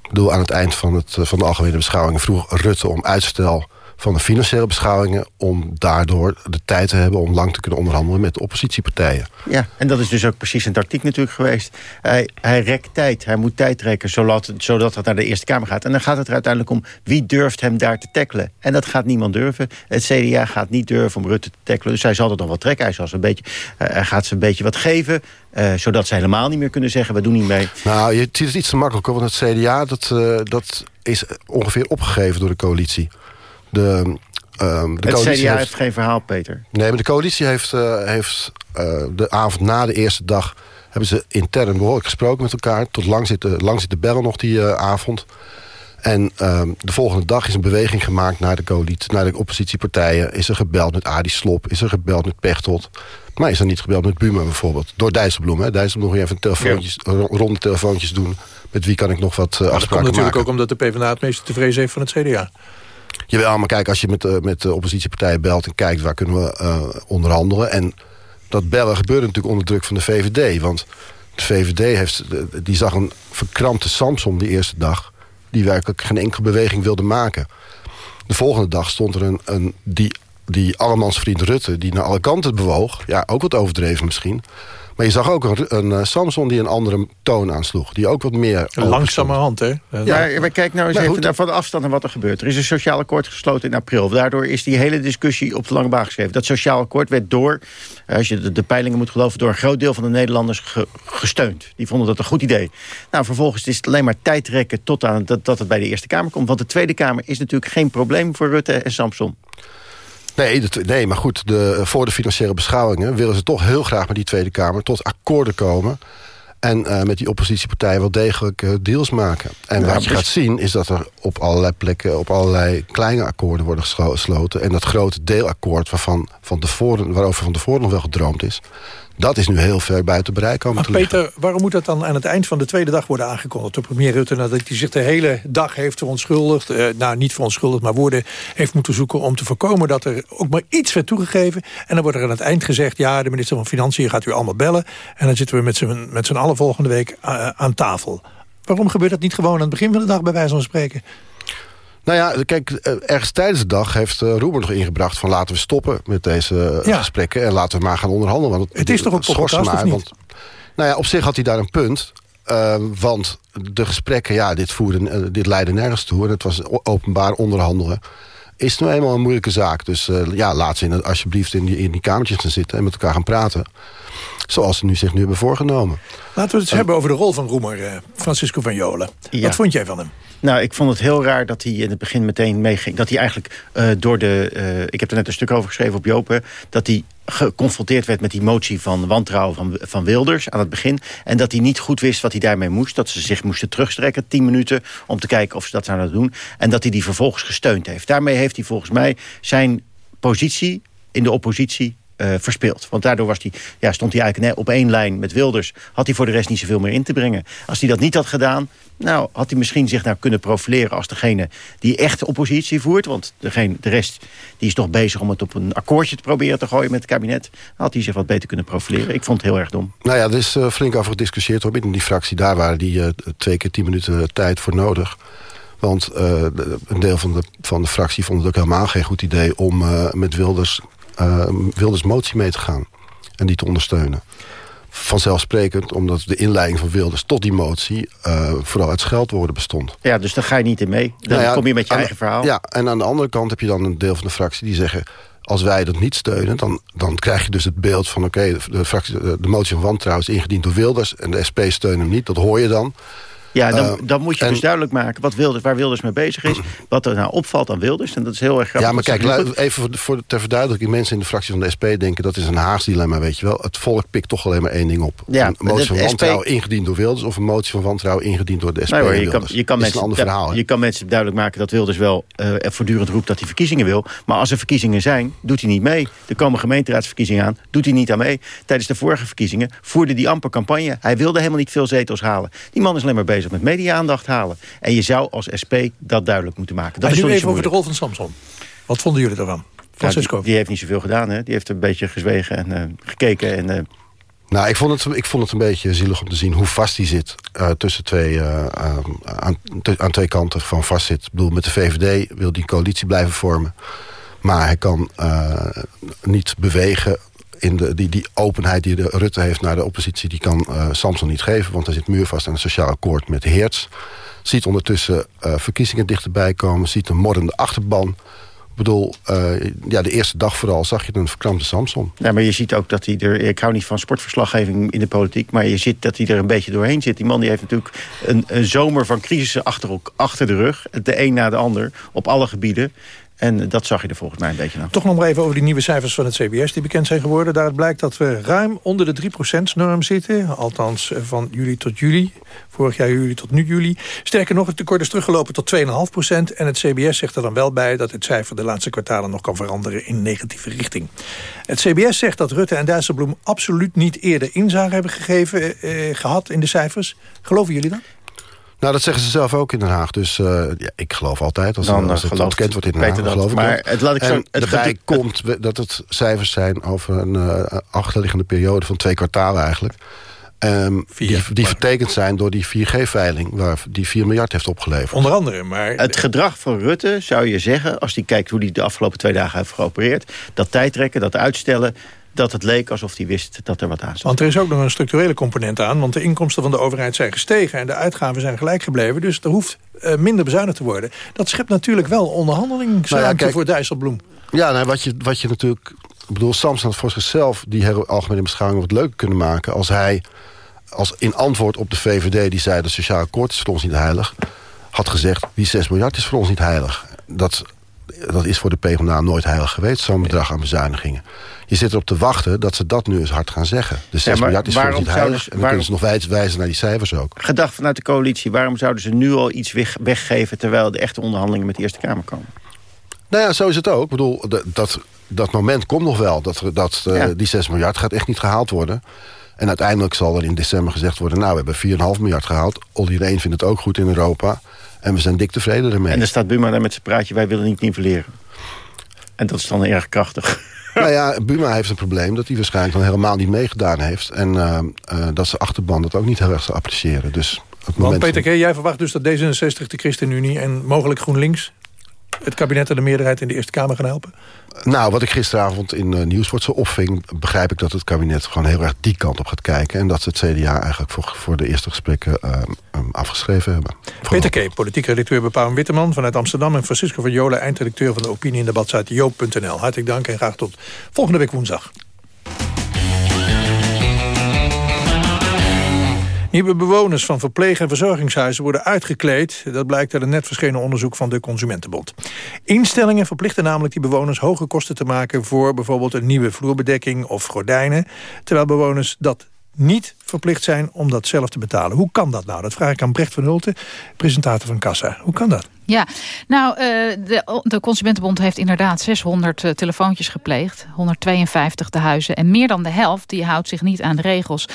bedoel, aan het eind van, het, van de algemene beschouwingen... vroeg Rutte om uitstel van de financiële beschouwingen... om daardoor de tijd te hebben om lang te kunnen onderhandelen... met de oppositiepartijen. Ja, en dat is dus ook precies een tactiek natuurlijk geweest. Hij, hij rekt tijd, hij moet tijd rekken... Zodat, zodat het naar de Eerste Kamer gaat. En dan gaat het er uiteindelijk om wie durft hem daar te tackelen. En dat gaat niemand durven. Het CDA gaat niet durven om Rutte te tackelen. Dus hij zal het nog wel trekken. Hij, zal ze een beetje, uh, hij gaat ze een beetje wat geven... Uh, zodat ze helemaal niet meer kunnen zeggen, we doen niet mee. Nou, je ziet het iets te makkelijk, want het CDA... dat, uh, dat is ongeveer opgegeven door de coalitie. De, um, de het CDA heeft, heeft geen verhaal, Peter. Nee, maar de coalitie heeft, uh, heeft uh, de avond na de eerste dag... hebben ze intern behoorlijk gesproken met elkaar. Tot lang zitten, lang zitten bellen nog die uh, avond. En um, de volgende dag is een beweging gemaakt naar de coalitie, naar de oppositiepartijen. Is er gebeld met Adi Slop, is er gebeld met Pechtold. Maar is er niet gebeld met Buma bijvoorbeeld. Door Dijsselbloem. Hè? Dijsselbloem nog even telefoontjes, ja. ronde telefoontjes doen. Met wie kan ik nog wat uh, afspraken maken. Dat komt natuurlijk ook omdat de PvdA het meeste tevreden heeft van het CDA. Jawel, maar kijk, als je met, uh, met de oppositiepartijen belt... en kijkt waar kunnen we uh, onderhandelen... en dat bellen gebeurde natuurlijk onder druk van de VVD. Want de VVD heeft, die zag een verkrampte Samson die eerste dag... die werkelijk geen enkele beweging wilde maken. De volgende dag stond er een, een die, die allemans vriend Rutte... die naar alle kanten bewoog. Ja, ook wat overdreven misschien. Maar je zag ook een, een eh, Samson die een andere toon aansloeg. Die ook wat meer... Langzamerhand, hè? Ja, maar kijk nou eens Maar even naar van de afstand naar wat er gebeurt. Er is een sociaal akkoord gesloten in april. Daardoor is die hele discussie op de lange baan geschreven. Dat sociaal akkoord werd door, eh, als je de, de peilingen moet geloven... door een groot deel van de Nederlanders ge- gesteund. Die vonden dat een goed idee. Nou, vervolgens is het alleen maar tijd rekken tot aan dat, dat het bij de Eerste Kamer komt. Want de Tweede Kamer is natuurlijk geen probleem voor Rutte en Samson. Nee, dat- nee, maar goed, de, voor de financiële beschouwingen... willen ze toch heel graag met die Tweede Kamer tot akkoorden komen... en eh, met die oppositiepartijen wel degelijk eh, deals maken. En wat je gaat zien is dat er op allerlei plekken... op allerlei kleine akkoorden worden geslo- gesloten... en dat grote deelakkoord waarvan van tevoren, waarover van tevoren nog wel gedroomd is... dat is nu heel ver buiten bereik komen Maar te liggen. Peter, waarom moet dat dan aan het eind van de tweede dag worden aangekondigd? De premier Rutte, nadat hij zich de hele dag heeft verontschuldigd... Eh, nou, niet verontschuldigd, maar woorden heeft moeten zoeken... om te voorkomen dat er ook maar iets werd toegegeven. En dan wordt er aan het eind gezegd... ja, de minister van Financiën gaat u allemaal bellen... en dan zitten we met z'n met z'n allen volgende week eh, aan tafel. Waarom gebeurt dat niet gewoon aan het begin van de dag... bij wijze van spreken? Nou ja, kijk, eh, ergens tijdens de dag heeft eh, Roemer nog ingebracht... van laten we stoppen met deze eh, Ja. gesprekken... en laten we maar gaan onderhandelen. Want Het is toch een podcast, maar, of niet? Want, nou ja, op zich had hij daar een punt. want de gesprekken, ja, dit, voerde, dit leidde nergens toe. En het was openbaar onderhandelen. Is nou eenmaal een moeilijke zaak. Dus ja, laat ze in, alsjeblieft in die, in die kamertjes gaan zitten... en met elkaar gaan praten. Zoals ze nu zich nu hebben voorgenomen. Laten we het eens hebben over de rol van Roemer, eh, Francisco van Jolen. Ja. Wat vond jij van hem? Nou, ik vond het heel raar dat hij in het begin meteen meeging. Dat hij eigenlijk eh, door de... eh, ik heb er net een stuk over geschreven op Jopen... dat hij geconfronteerd werd met die motie van wantrouwen van, van Wilders aan het begin. En dat hij niet goed wist wat hij daarmee moest. Dat ze zich moesten terugstrekken, tien minuten... om te kijken of ze dat zouden doen. En dat hij die vervolgens gesteund heeft. Daarmee heeft hij volgens mij zijn positie in de oppositie eh, verspeeld. Want daardoor was hij, ja, stond hij eigenlijk op één lijn met Wilders. Had hij voor de rest niet zoveel meer in te brengen. Als hij dat niet had gedaan, nou, had hij misschien zich nou kunnen profileren... als degene die echt oppositie voert. Want degene, de rest die is toch bezig om het op een akkoordje te proberen te gooien met het kabinet. Had hij zich wat beter kunnen profileren. Ik vond het heel erg dom. Nou ja, er is eh, flink over gediscussieerd hoor, binnen die fractie. Daar waren die eh, twee keer tien minuten tijd voor nodig. Want een deel van de, van de fractie vond het ook helemaal geen goed idee... om met Wilders, Wilders motie mee te gaan en die te ondersteunen. Vanzelfsprekend, omdat de inleiding van Wilders tot die motie... eh, vooral uit scheldwoorden bestond. Ja, dus daar ga je niet in mee. Dan Nou ja, kom je met je eigen verhaal. Ja, en aan de andere kant heb je dan een deel van de fractie die zeggen... als wij dat niet steunen, dan, dan krijg je dus het beeld van... oké, de, de, fractie- de, de motie van wantrouwen is ingediend door Wilders... en de SP steunt hem niet, dat hoor je dan. Ja, dan, Eh, dan moet je en- dus duidelijk maken wat Wilders, waar Wilders mee bezig is. Wat er nou opvalt aan Wilders. En dat is heel erg grappig. Ja, maar kijk, even voor, voor, ter verduidelijking... mensen in de fractie van de SP denken dat is een Haags dilemma, weet je wel. Het volk pikt toch alleen maar één ding op. Ja, een motie van SP wantrouwen ingediend door Wilders... of een motie van wantrouwen ingediend door de SP hoor, en je kan, je, kan een mensen, ander verhaal. je kan mensen duidelijk maken dat Wilders wel eh, voortdurend roept dat hij verkiezingen wil. Maar als er verkiezingen zijn, doet hij niet mee. Er komen gemeenteraadsverkiezingen aan, doet hij niet aan mee. Tijdens de vorige verkiezingen voerde hij amper campagne. Hij wilde helemaal niet veel zetels halen. Die man is alleen maar bezig met media-aandacht halen. En je zou als SP dat duidelijk moeten maken. Dat Maar is nu even over de rol van Samson. Wat vonden jullie daarvan? Francisco. Die, die heeft niet zoveel gedaan. Hè? Die heeft een beetje gezwegen en eh, gekeken. En, eh, Nou, ik vond, het, ik vond het een beetje zielig om te zien hoe vast hij zit... eh, tussen twee, eh, aan, aan, te- aan twee kanten van vastzit. Ik bedoel, met de VVD wil die coalitie blijven vormen. Maar hij kan eh, niet bewegen... In de, die, die openheid die de Rutte heeft naar de oppositie... die kan eh, Samson niet geven, want hij zit muurvast aan een sociaal akkoord met Heerts. Ziet ondertussen eh, verkiezingen dichterbij komen. Ziet een mordende achterban. Ik bedoel, eh, ja, de eerste dag vooral zag je een verkrampte Samson. Ja, maar je ziet ook dat hij er... Ik hou niet van sportverslaggeving in de politiek... maar je ziet dat hij er een beetje doorheen zit. Die man die heeft natuurlijk een, zomer van crisissen achter, achter de rug. De een na de ander, op alle gebieden. En dat zag je er volgens mij een beetje aan. Toch nog maar even over die nieuwe cijfers van het CBS die bekend zijn geworden. Daaruit blijkt dat we ruim onder de 3%-norm zitten. Althans eh, van juli tot juli. Vorig jaar juli tot nu juli. Sterker nog, het tekort is teruggelopen tot 2,5%. En het CBS zegt er dan wel bij dat het cijfer de laatste kwartalen nog kan veranderen in negatieve richting. Het CBS zegt dat Rutte en Dijsselbloem absoluut niet eerder inzage hebben gegeven, eh, gehad in de cijfers. Geloven jullie dat? Nou, dat zeggen ze zelf ook in Den Haag. Dus eh, ja, ik geloof altijd. Als, Dan, als eh, het gelooft ontkend wordt in Den Haag, Peter dan dat. geloof ik Maar het- laat ik zo- het daarbij gedoe- komt dat het cijfers zijn over een eh, achterliggende periode van twee kwartalen eigenlijk. Ehm, die, die vertekend zijn door die 4G-veiling... waar die 4 miljard heeft opgeleverd. Onder andere, maar... Het gedrag van Rutte zou je zeggen... als hij kijkt hoe hij de afgelopen twee dagen heeft geopereerd... dat tijdrekken, dat uitstellen... dat het leek alsof hij wist dat er wat aan zat. Want er is ook nog een structurele component aan. Want de inkomsten van de overheid zijn gestegen... en de uitgaven zijn gelijk gebleven. Dus er hoeft uh, minder bezuinigd te worden. Dat schept natuurlijk wel onderhandelingsruimte nou ja, voor Dijsselbloem. Ja, nou, wat, je, wat je natuurlijk... Ik bedoel, Samson had voor zichzelf die algemene beschouwing wat leuker kunnen maken... als hij als in antwoord op de VVD die zei... de sociaal akkoord is voor ons niet heilig... had gezegd, die 6 miljard is voor ons niet heilig. Dat, dat is voor de PvdA nooit heilig geweest, zo'n bedrag aan bezuinigingen. Je zit erop te wachten dat ze dat nu eens hard gaan zeggen. De 6 miljard is voor ons niet heilig. en dan kunnen ze nog wijzen naar die cijfers ook. Gedacht vanuit de coalitie, waarom zouden ze nu al iets weggeven... terwijl de echte onderhandelingen met de Eerste Kamer komen? Nou ja, zo is het ook. Ik bedoel, dat, dat moment komt nog wel. Dat, dat uh, die 6 miljard gaat echt niet gehaald worden. En uiteindelijk zal er in december gezegd worden... nou, we hebben 4,5 miljard gehaald. Olly Reen vindt het ook goed in Europa. En we zijn dik tevreden ermee. En dan staat Buma daar met zijn praatje... wij willen niet nivelleren. En dat is dan erg krachtig. Nou ja, Buma heeft een probleem dat hij waarschijnlijk dan helemaal niet meegedaan heeft. En uh, uh, dat zijn achterban dat ook niet heel erg zou appreciëren. Dus het moment Want Peter, jij verwacht dus dat D66, de ChristenUnie en mogelijk GroenLinks het kabinet en de meerderheid in de Eerste Kamer gaan helpen? Nou, wat ik gisteravond in uh, Nieuwsport zo opving... begrijp ik dat het kabinet gewoon heel erg die kant op gaat kijken... en dat ze het CDA eigenlijk voor, voor de eerste gesprekken uh, um, afgeschreven hebben. Peter K., politiek redacteur bij Pauw Witteman vanuit Amsterdam... en Francisco van Jola, eindredacteur van de opinie- en debatsite joop.nl. Hartelijk dank en graag tot volgende week woensdag. Nieuwe bewoners van verpleeg- en verzorgingshuizen worden uitgekleed. Dat blijkt uit een net verschenen onderzoek van de Consumentenbond. Instellingen verplichten namelijk die bewoners hoge kosten te maken... voor bijvoorbeeld een nieuwe vloerbedekking of gordijnen. Terwijl bewoners dat niet verplicht zijn om dat zelf te betalen. Hoe kan dat nou? Dat vraag ik aan Brecht van Hulten, presentator van Kassa. Hoe kan dat? Ja, nou, uh, de, de Consumentenbond heeft inderdaad 600 uh, telefoontjes gepleegd. 152 de huizen. En meer dan de helft die houdt zich niet aan de regels.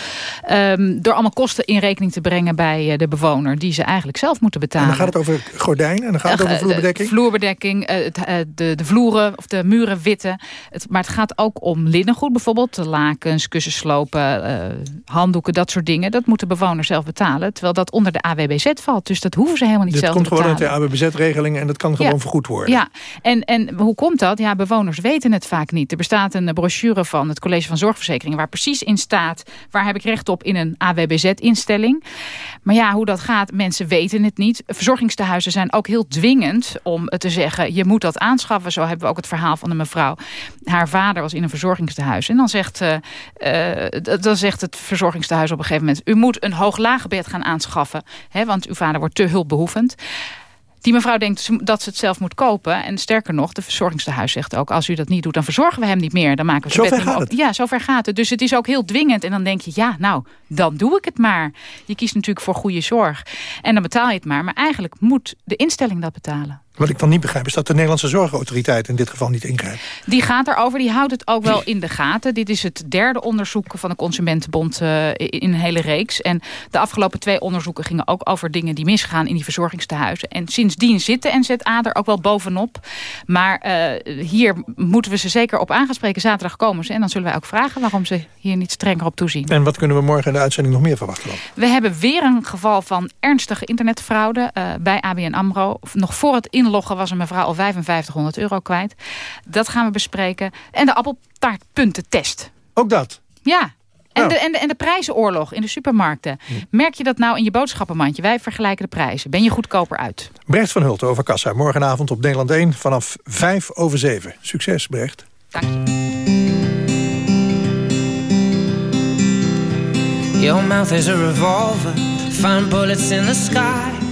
Um, door allemaal kosten in rekening te brengen bij uh, de bewoner... die ze eigenlijk zelf moeten betalen. En dan gaat het over gordijnen en dan gaat het over vloerbedekking? vloerbedekking, het, de, de vloeren of de muren witten. Het, maar het gaat ook om linnengoed bijvoorbeeld. De lakens, kussenslopen, handdoeken, dat soort dingen. Dat moet de bewoner zelf betalen. Terwijl dat onder de AWBZ valt. Dus dat hoeven ze helemaal niet Dit zelf te betalen. komt gewoon uit de AWBZ en dat kan gewoon vergoed worden. Ja, en, en hoe komt dat? Ja, bewoners weten het vaak niet. Er bestaat een brochure van het College van Zorgverzekeringen... waar precies in staat, waar heb ik recht op in een AWBZ-instelling. Maar ja, hoe dat gaat, mensen weten het niet. Verzorgingstehuizen zijn ook heel dwingend om te zeggen... je moet dat aanschaffen. Zo hebben we ook het verhaal van een mevrouw. Haar vader was in een verzorgingstehuis. En dan zegt, uh, uh, dan zegt het verzorgingstehuis op een gegeven moment... u moet een hoog bed gaan aanschaffen, hè, want uw vader wordt te hulpbehoevend. Die mevrouw denkt dat ze het zelf moet kopen. En sterker nog, de verzorgingstehuis zegt ook... als u dat niet doet, dan verzorgen we hem niet meer. Dan maken we ver gaat het? Ja, zover gaat het. Dus het is ook heel dwingend. En dan denk je, ja, nou, dan doe ik het maar. Je kiest natuurlijk voor goede zorg. En dan betaal je het maar. Maar eigenlijk moet de instelling dat betalen. Wat ik dan niet begrijp is dat de Nederlandse zorgautoriteit in dit geval niet ingrijpt. Die gaat erover, die houdt het ook wel in de gaten. Dit is het derde onderzoek van de Consumentenbond uh, in een hele reeks. En de afgelopen twee onderzoeken gingen ook over dingen die misgaan in die verzorgingstehuizen. En sindsdien zit de NZA er ook wel bovenop. Maar uh, hier moeten we ze zeker op aangespreken. Zaterdag komen ze en dan zullen wij ook vragen waarom ze hier niet strenger op toezien. En wat kunnen we morgen in de uitzending nog meer verwachten dan? We hebben weer een geval van ernstige internetfraude uh, bij ABN AMRO. Nog voor het inloggen was een mevrouw al 5500 euro kwijt. Dat gaan we bespreken. En de appeltaartpuntentest. Ook dat? Ja. En, de, en, de, en de prijzenoorlog in de supermarkten. Merk je dat nou in je boodschappenmandje? Wij vergelijken de prijzen. Ben je goedkoper uit? Brecht van Hulten over Kassa. Morgenavond op Nederland 1 vanaf 5 over 7. Succes, Brecht. Dank je. Your mouth is a revolver. Find bullets in the sky.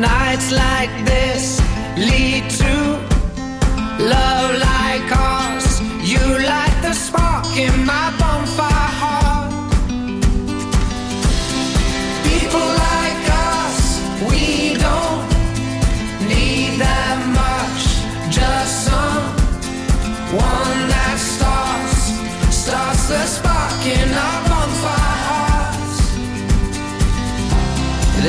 Nights like this lead to love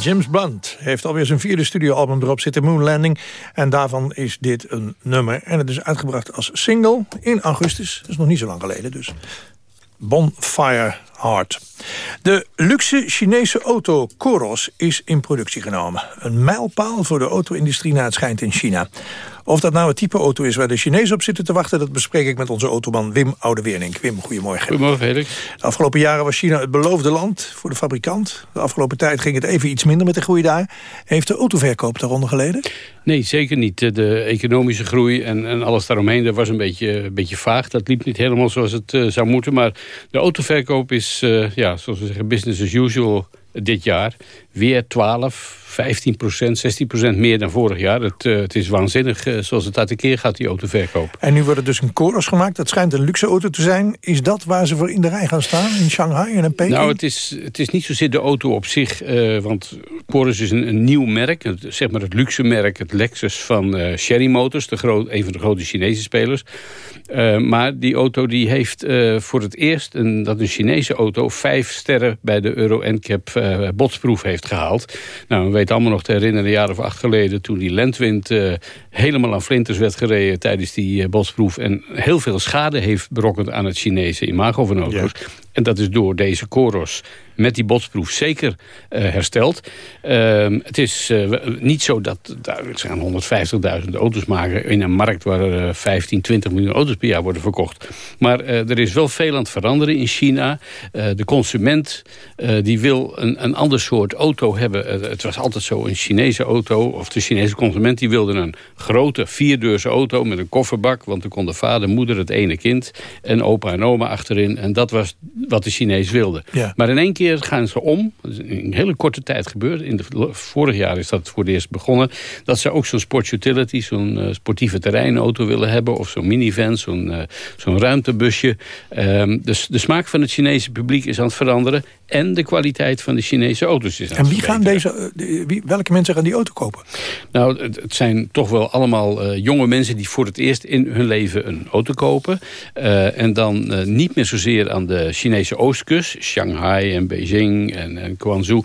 James Blunt heeft alweer zijn vierde studioalbum erop zitten, Moon Landing. En daarvan is dit een nummer. En het is uitgebracht als single in augustus. Dat is nog niet zo lang geleden dus. Bonfire Heart. De luxe Chinese auto Coros is in productie genomen. Een mijlpaal voor de auto-industrie naar het schijnt in China. Of dat nou het type auto is waar de Chinezen op zitten te wachten... dat bespreek ik met onze automan Wim Oudeweernink. Wim, goedemorgen. Goedemorgen, Felix. De afgelopen jaren was China het beloofde land voor de fabrikant. De afgelopen tijd ging het even iets minder met de groei daar. Heeft de autoverkoop daaronder geleden? Nee, zeker niet. De economische groei en, en alles daaromheen dat was een beetje, een beetje vaag. Dat liep niet helemaal zoals het uh, zou moeten. Maar de autoverkoop is, uh, ja, zoals we zeggen, business as usual dit jaar. Weer 12, 15 procent, 16 procent meer dan vorig jaar. Het, uh, het is waanzinnig uh, zoals het uit de keer gaat, die autoverkoop. En nu wordt er dus een Coros gemaakt. Dat schijnt een luxe auto te zijn. Is dat waar ze voor in de rij gaan staan? In Shanghai en in Peking? Nou, het is, het is niet zozeer de auto op zich. Uh, want Coros is een, een nieuw merk. Het, zeg maar het luxe merk, het Lexus van Sherry Motors. De groot, een van de grote Chinese spelers. maar die auto die heeft voor het eerst... Een, dat een Chinese auto vijf sterren bij de Euro NCAP botsproef heeft gehaald. Nou, we weten allemaal nog te herinneren, een jaar of acht geleden... toen die lentwind uh, helemaal aan flinters werd gereden tijdens die uh, botsproef... en heel veel schade heeft berokkend aan het Chinese imago van auto's. Ja. En dat is door deze Coros met die botsproef zeker uh, hersteld. Uh, het is uh, niet zo dat er zijn 150.000 auto's maken in een markt waar 15, 20 miljoen auto's per jaar worden verkocht. Maar er is wel veel aan het veranderen in China. de consument die wil een, een ander soort auto hebben. het was altijd zo, een Chinese auto of de Chinese consument die wilde een grote vierdeurs auto met een kofferbak. Want dan kon de vader, moeder, het ene kind en opa en oma achterin. En dat was wat de Chinees wilde. Ja. Maar in één keer gaan ze om. Dat is in een hele korte tijd gebeurd. In de, vorig jaar is dat voor het eerst begonnen. Dat ze ook zo'n sport utility, zo'n uh, sportieve terreinauto willen hebben. Of zo'n minivan, zo'n uh, zo'n ruimtebusje. Um, dus de smaak van het Chinese publiek is aan het veranderen. En de kwaliteit van de Chinese auto's is aan En wie gaan deze, wie, welke mensen gaan die auto kopen? Nou, het, het zijn toch wel allemaal uh, jonge mensen die voor het eerst in hun leven een auto kopen. en dan niet meer zozeer aan de Chinese oostkust. Shanghai en Beijing en, en Guangzhou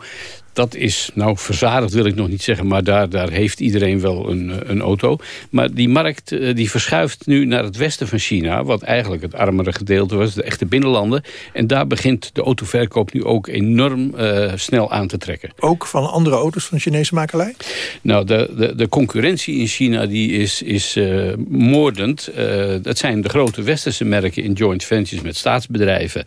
dat is, nou verzadigd wil ik nog niet zeggen... maar daar, daar heeft iedereen wel een, een auto. Maar die markt die verschuift nu naar het westen van China... wat eigenlijk het armere gedeelte was, de echte binnenlanden. En daar begint de autoverkoop nu ook enorm uh, snel aan te trekken. Ook van andere auto's van de Chinese makelij? Nou, de, de, de concurrentie in China die is, is uh, moordend. Uh, dat zijn de grote westerse merken in joint ventures met staatsbedrijven.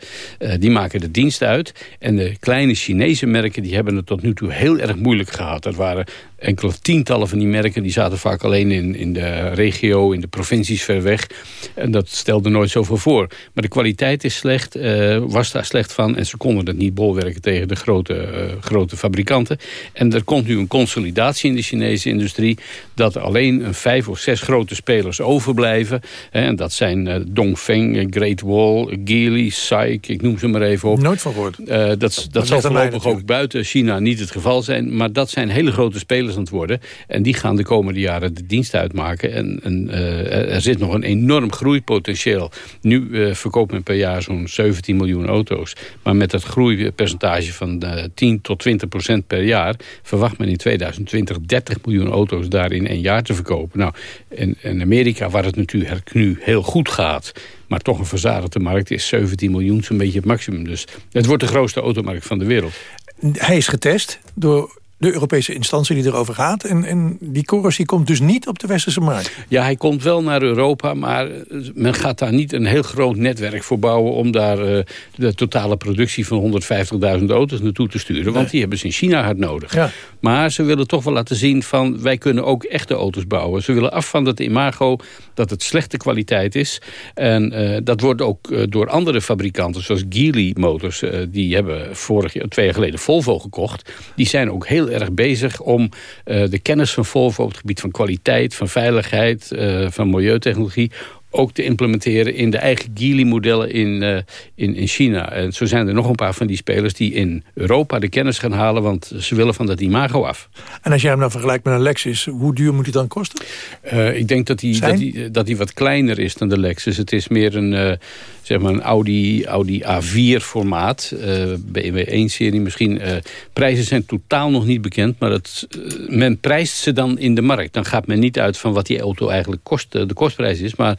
die maken de dienst uit. En de kleine Chinese merken die hebben het tot nu toe heel erg moeilijk gehad. Dat waren enkele tientallen van die merken... die zaten vaak alleen in, in de regio, in de provincies ver weg. En dat stelde nooit zoveel voor. Maar de kwaliteit is slecht, uh, was daar slecht van... en ze konden het niet bolwerken tegen de grote, uh, grote fabrikanten. En er komt nu een consolidatie in de Chinese industrie... dat alleen een vijf of zes grote spelers overblijven. En dat zijn uh, Dongfeng, Great Wall, Geely, SAIC, ik noem ze maar even op. Nooit van gehoord. dat dat zal voorlopig ook buiten China niet het geval zijn. Maar dat zijn hele grote spelers aan het worden. En die gaan de komende jaren de dienst uitmaken. En, eh, er zit nog een enorm groeipotentieel. Nu uh, verkoopt men per jaar zo'n 17 miljoen auto's. Maar met dat groeipercentage van 10 tot 20 procent per jaar... verwacht men in 2020 30 miljoen auto's daar in één jaar te verkopen. Nou, in, in Amerika, waar het natuurlijk nu heel goed gaat maar toch een verzadigde markt is 17 miljoen zo'n beetje het maximum. Dus het wordt de grootste automarkt van de wereld. Hij is getest door de Europese instantie die erover gaat. En, en die Coros die komt dus niet op de westerse markt. Ja, hij komt wel naar Europa, maar men gaat daar niet een heel groot netwerk voor bouwen... om daar uh, de totale productie van 150.000 auto's naartoe te sturen. Want die hebben ze in China hard nodig. Ja. Maar ze willen toch wel laten zien van wij kunnen ook echte auto's bouwen. Ze willen af van dat imago dat het slechte kwaliteit is. En uh, dat wordt ook uh, door andere fabrikanten zoals Geely Motors... die hebben vorig jaar, twee jaar geleden Volvo gekocht. Die zijn ook heel erg bezig om uh, de kennis van Volvo op het gebied van kwaliteit, van veiligheid, uh, van milieutechnologie ook te implementeren in de eigen Geely-modellen in, uh, in, in China. En zo zijn er nog een paar van die spelers die in Europa de kennis gaan halen... want ze willen van dat imago af. En als jij hem nou vergelijkt met een Lexus, hoe duur moet hij dan kosten? Uh, ik denk dat hij, dat, hij, dat hij wat kleiner is dan de Lexus. Het is meer een, uh, zeg maar een Audi, Audi A4-formaat, BMW 1-serie misschien. prijzen zijn totaal nog niet bekend, maar het, men prijst ze dan in de markt. Dan gaat men niet uit van wat die auto eigenlijk kost, de kostprijs is... maar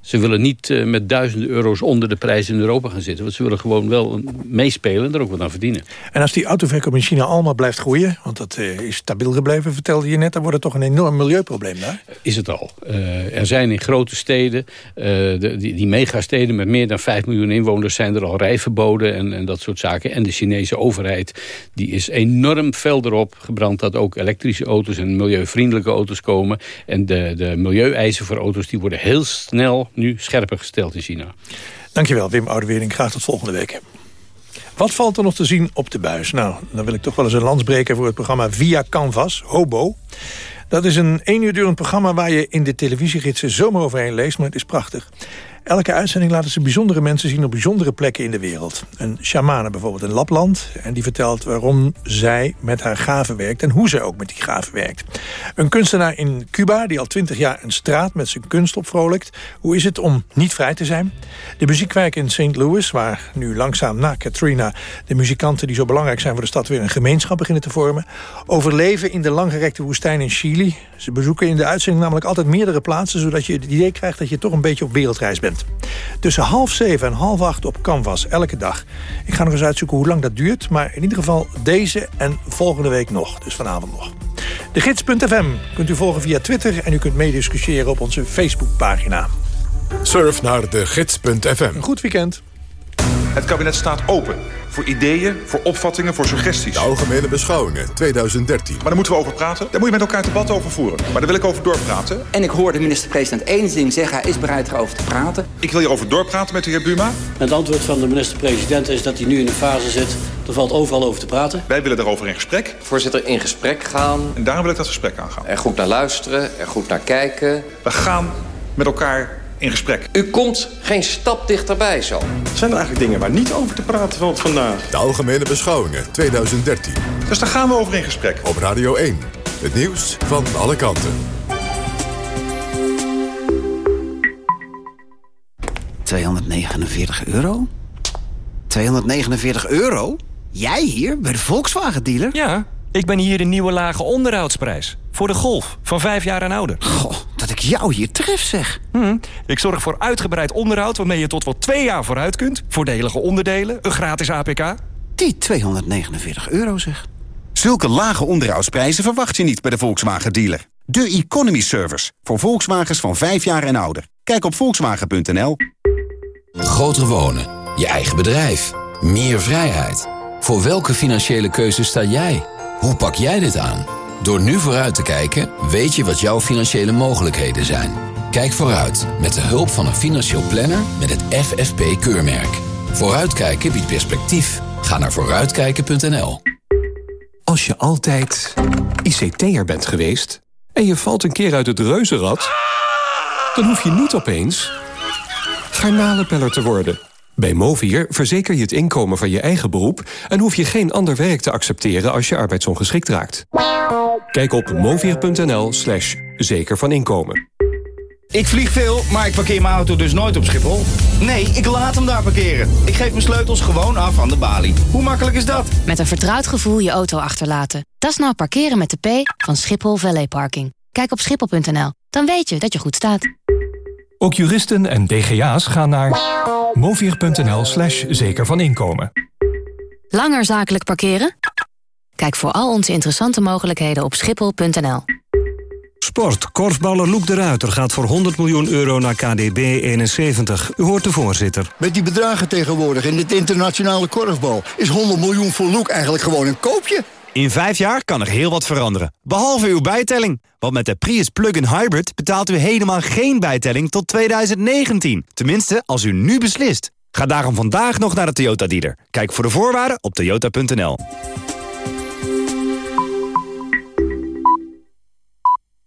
ze willen niet uh, met duizenden euro's onder de prijs in Europa gaan zitten. Want ze willen gewoon wel meespelen en er ook wat aan verdienen. En als die autoverkoop in China allemaal blijft groeien... want dat uh, is stabiel gebleven, vertelde je net... dan wordt het toch een enorm milieuprobleem daar? Is het al. Uh, er zijn in grote steden, de, die, die megasteden... met meer dan 5 miljoen inwoners zijn er al rijverboden en, en dat soort zaken. En de Chinese overheid die is enorm fel erop gebrand... dat ook elektrische auto's en milieuvriendelijke auto's komen. En de, de milieueisen voor auto's die worden heel snel nu scherper gesteld in China. Dankjewel Wim Oudewering. Graag tot volgende week. Wat valt er nog te zien op de buis? Nou, dan wil ik toch wel eens een lans breken voor het programma Via Canvas, Hobo. Dat is een één uur durend programma waar je in de televisiegidsen zomaar overheen leest, maar het is prachtig. Elke uitzending laten ze bijzondere mensen zien op bijzondere plekken in de wereld. Een shamane bijvoorbeeld in Lapland. En die vertelt waarom zij met haar gaven werkt en hoe zij ook met die gaven werkt. Een kunstenaar in Cuba die al twintig jaar een straat met zijn kunst opvrolijkt. Hoe is het om niet vrij te zijn? De muziekwijk in St. Louis, waar nu langzaam na Katrina... de muzikanten die zo belangrijk zijn voor de stad weer een gemeenschap beginnen te vormen. Overleven in de langgerekte woestijn in Chili. Ze bezoeken in de uitzending namelijk altijd meerdere plaatsen... zodat je het idee krijgt dat je toch een beetje op wereldreis bent. Tussen half zeven en half acht op Canvas, elke dag. Ik ga nog eens uitzoeken hoe lang dat duurt. Maar in ieder geval deze en volgende week nog. Dus vanavond nog. De gids.fm kunt u volgen via Twitter... en u kunt meediscussiëren op onze Facebookpagina. Surf naar de gids.fm. Een goed weekend. Het kabinet staat open voor ideeën, voor opvattingen, voor suggesties. De Algemene Beschouwingen 2013. Maar daar moeten we over praten. Daar moet je met elkaar debat over voeren. Maar daar wil ik over doorpraten. En ik hoor de minister-president één ding zeggen. Hij is bereid erover te praten. Ik wil hierover doorpraten met de heer Buma. Het antwoord van de minister-president is dat hij nu in een fase zit. Er valt overal over te praten. Wij willen daarover in gesprek. Voorzitter, in gesprek gaan. En daarom wil ik dat gesprek aangaan. Er goed naar luisteren, er goed naar kijken. We gaan met elkaar in gesprek. U komt geen stap dichterbij zo. Zijn er eigenlijk dingen waar niet over te praten valt vandaag? De Algemene Beschouwingen 2013. Dus daar gaan we over in gesprek. Op Radio 1. Het nieuws van alle kanten. ...249 euro? 249 euro? Jij hier, bij de Volkswagen-dealer? Ja, ik ben hier de nieuwe lage onderhoudsprijs. Voor de Golf, van vijf jaar en ouder. Goh, dat ik jou hier tref, zeg. Hm, ik zorg voor uitgebreid onderhoud waarmee je tot wel twee jaar vooruit kunt. Voordelige onderdelen, een gratis APK. Die 249 euro, zeg. Zulke lage onderhoudsprijzen verwacht je niet bij de Volkswagen-dealer. De Economy Service, voor Volkswagens van 5 jaar en ouder. Kijk op volkswagen.nl. Groter wonen, je eigen bedrijf, meer vrijheid. Voor welke financiële keuze sta jij? Hoe pak jij dit aan? Door nu vooruit te kijken, weet je wat jouw financiële mogelijkheden zijn. Kijk vooruit met de hulp van een financieel planner met het FFP-keurmerk. Vooruitkijken biedt perspectief. Ga naar vooruitkijken.nl. Als je altijd ICT'er bent geweest en je valt een keer uit het reuzenrad... dan hoef je niet opeens garnalenpeller te worden... Bij Movier verzeker je het inkomen van je eigen beroep... en hoef je geen ander werk te accepteren als je arbeidsongeschikt raakt. Kijk op movier.nl slash zeker van inkomen. Ik vlieg veel, maar ik parkeer mijn auto dus nooit op Schiphol. Nee, ik laat hem daar parkeren. Ik geef mijn sleutels gewoon af aan de balie. Hoe makkelijk is dat? Met een vertrouwd gevoel je auto achterlaten. Dat is nou parkeren met de P van Schiphol Valley Parking. Kijk op schiphol.nl, dan weet je dat je goed staat. Ook juristen en DGA's gaan naar movier.nl slash zeker van inkomen. Langer zakelijk parkeren? Kijk voor al onze interessante mogelijkheden op schiphol.nl. Sport. Korfballer Loek de Ruiter gaat voor 100 miljoen euro naar KDB 71. U hoort de voorzitter. Met die bedragen tegenwoordig in dit internationale korfbal... is 100 miljoen voor Loek eigenlijk gewoon een koopje. In vijf jaar kan er heel wat veranderen. Behalve uw bijtelling. Want met de Prius Plug-in Hybrid betaalt u helemaal geen bijtelling tot 2019. Tenminste, als u nu beslist. Ga daarom vandaag nog naar de Toyota dealer. Kijk voor de voorwaarden op toyota.nl.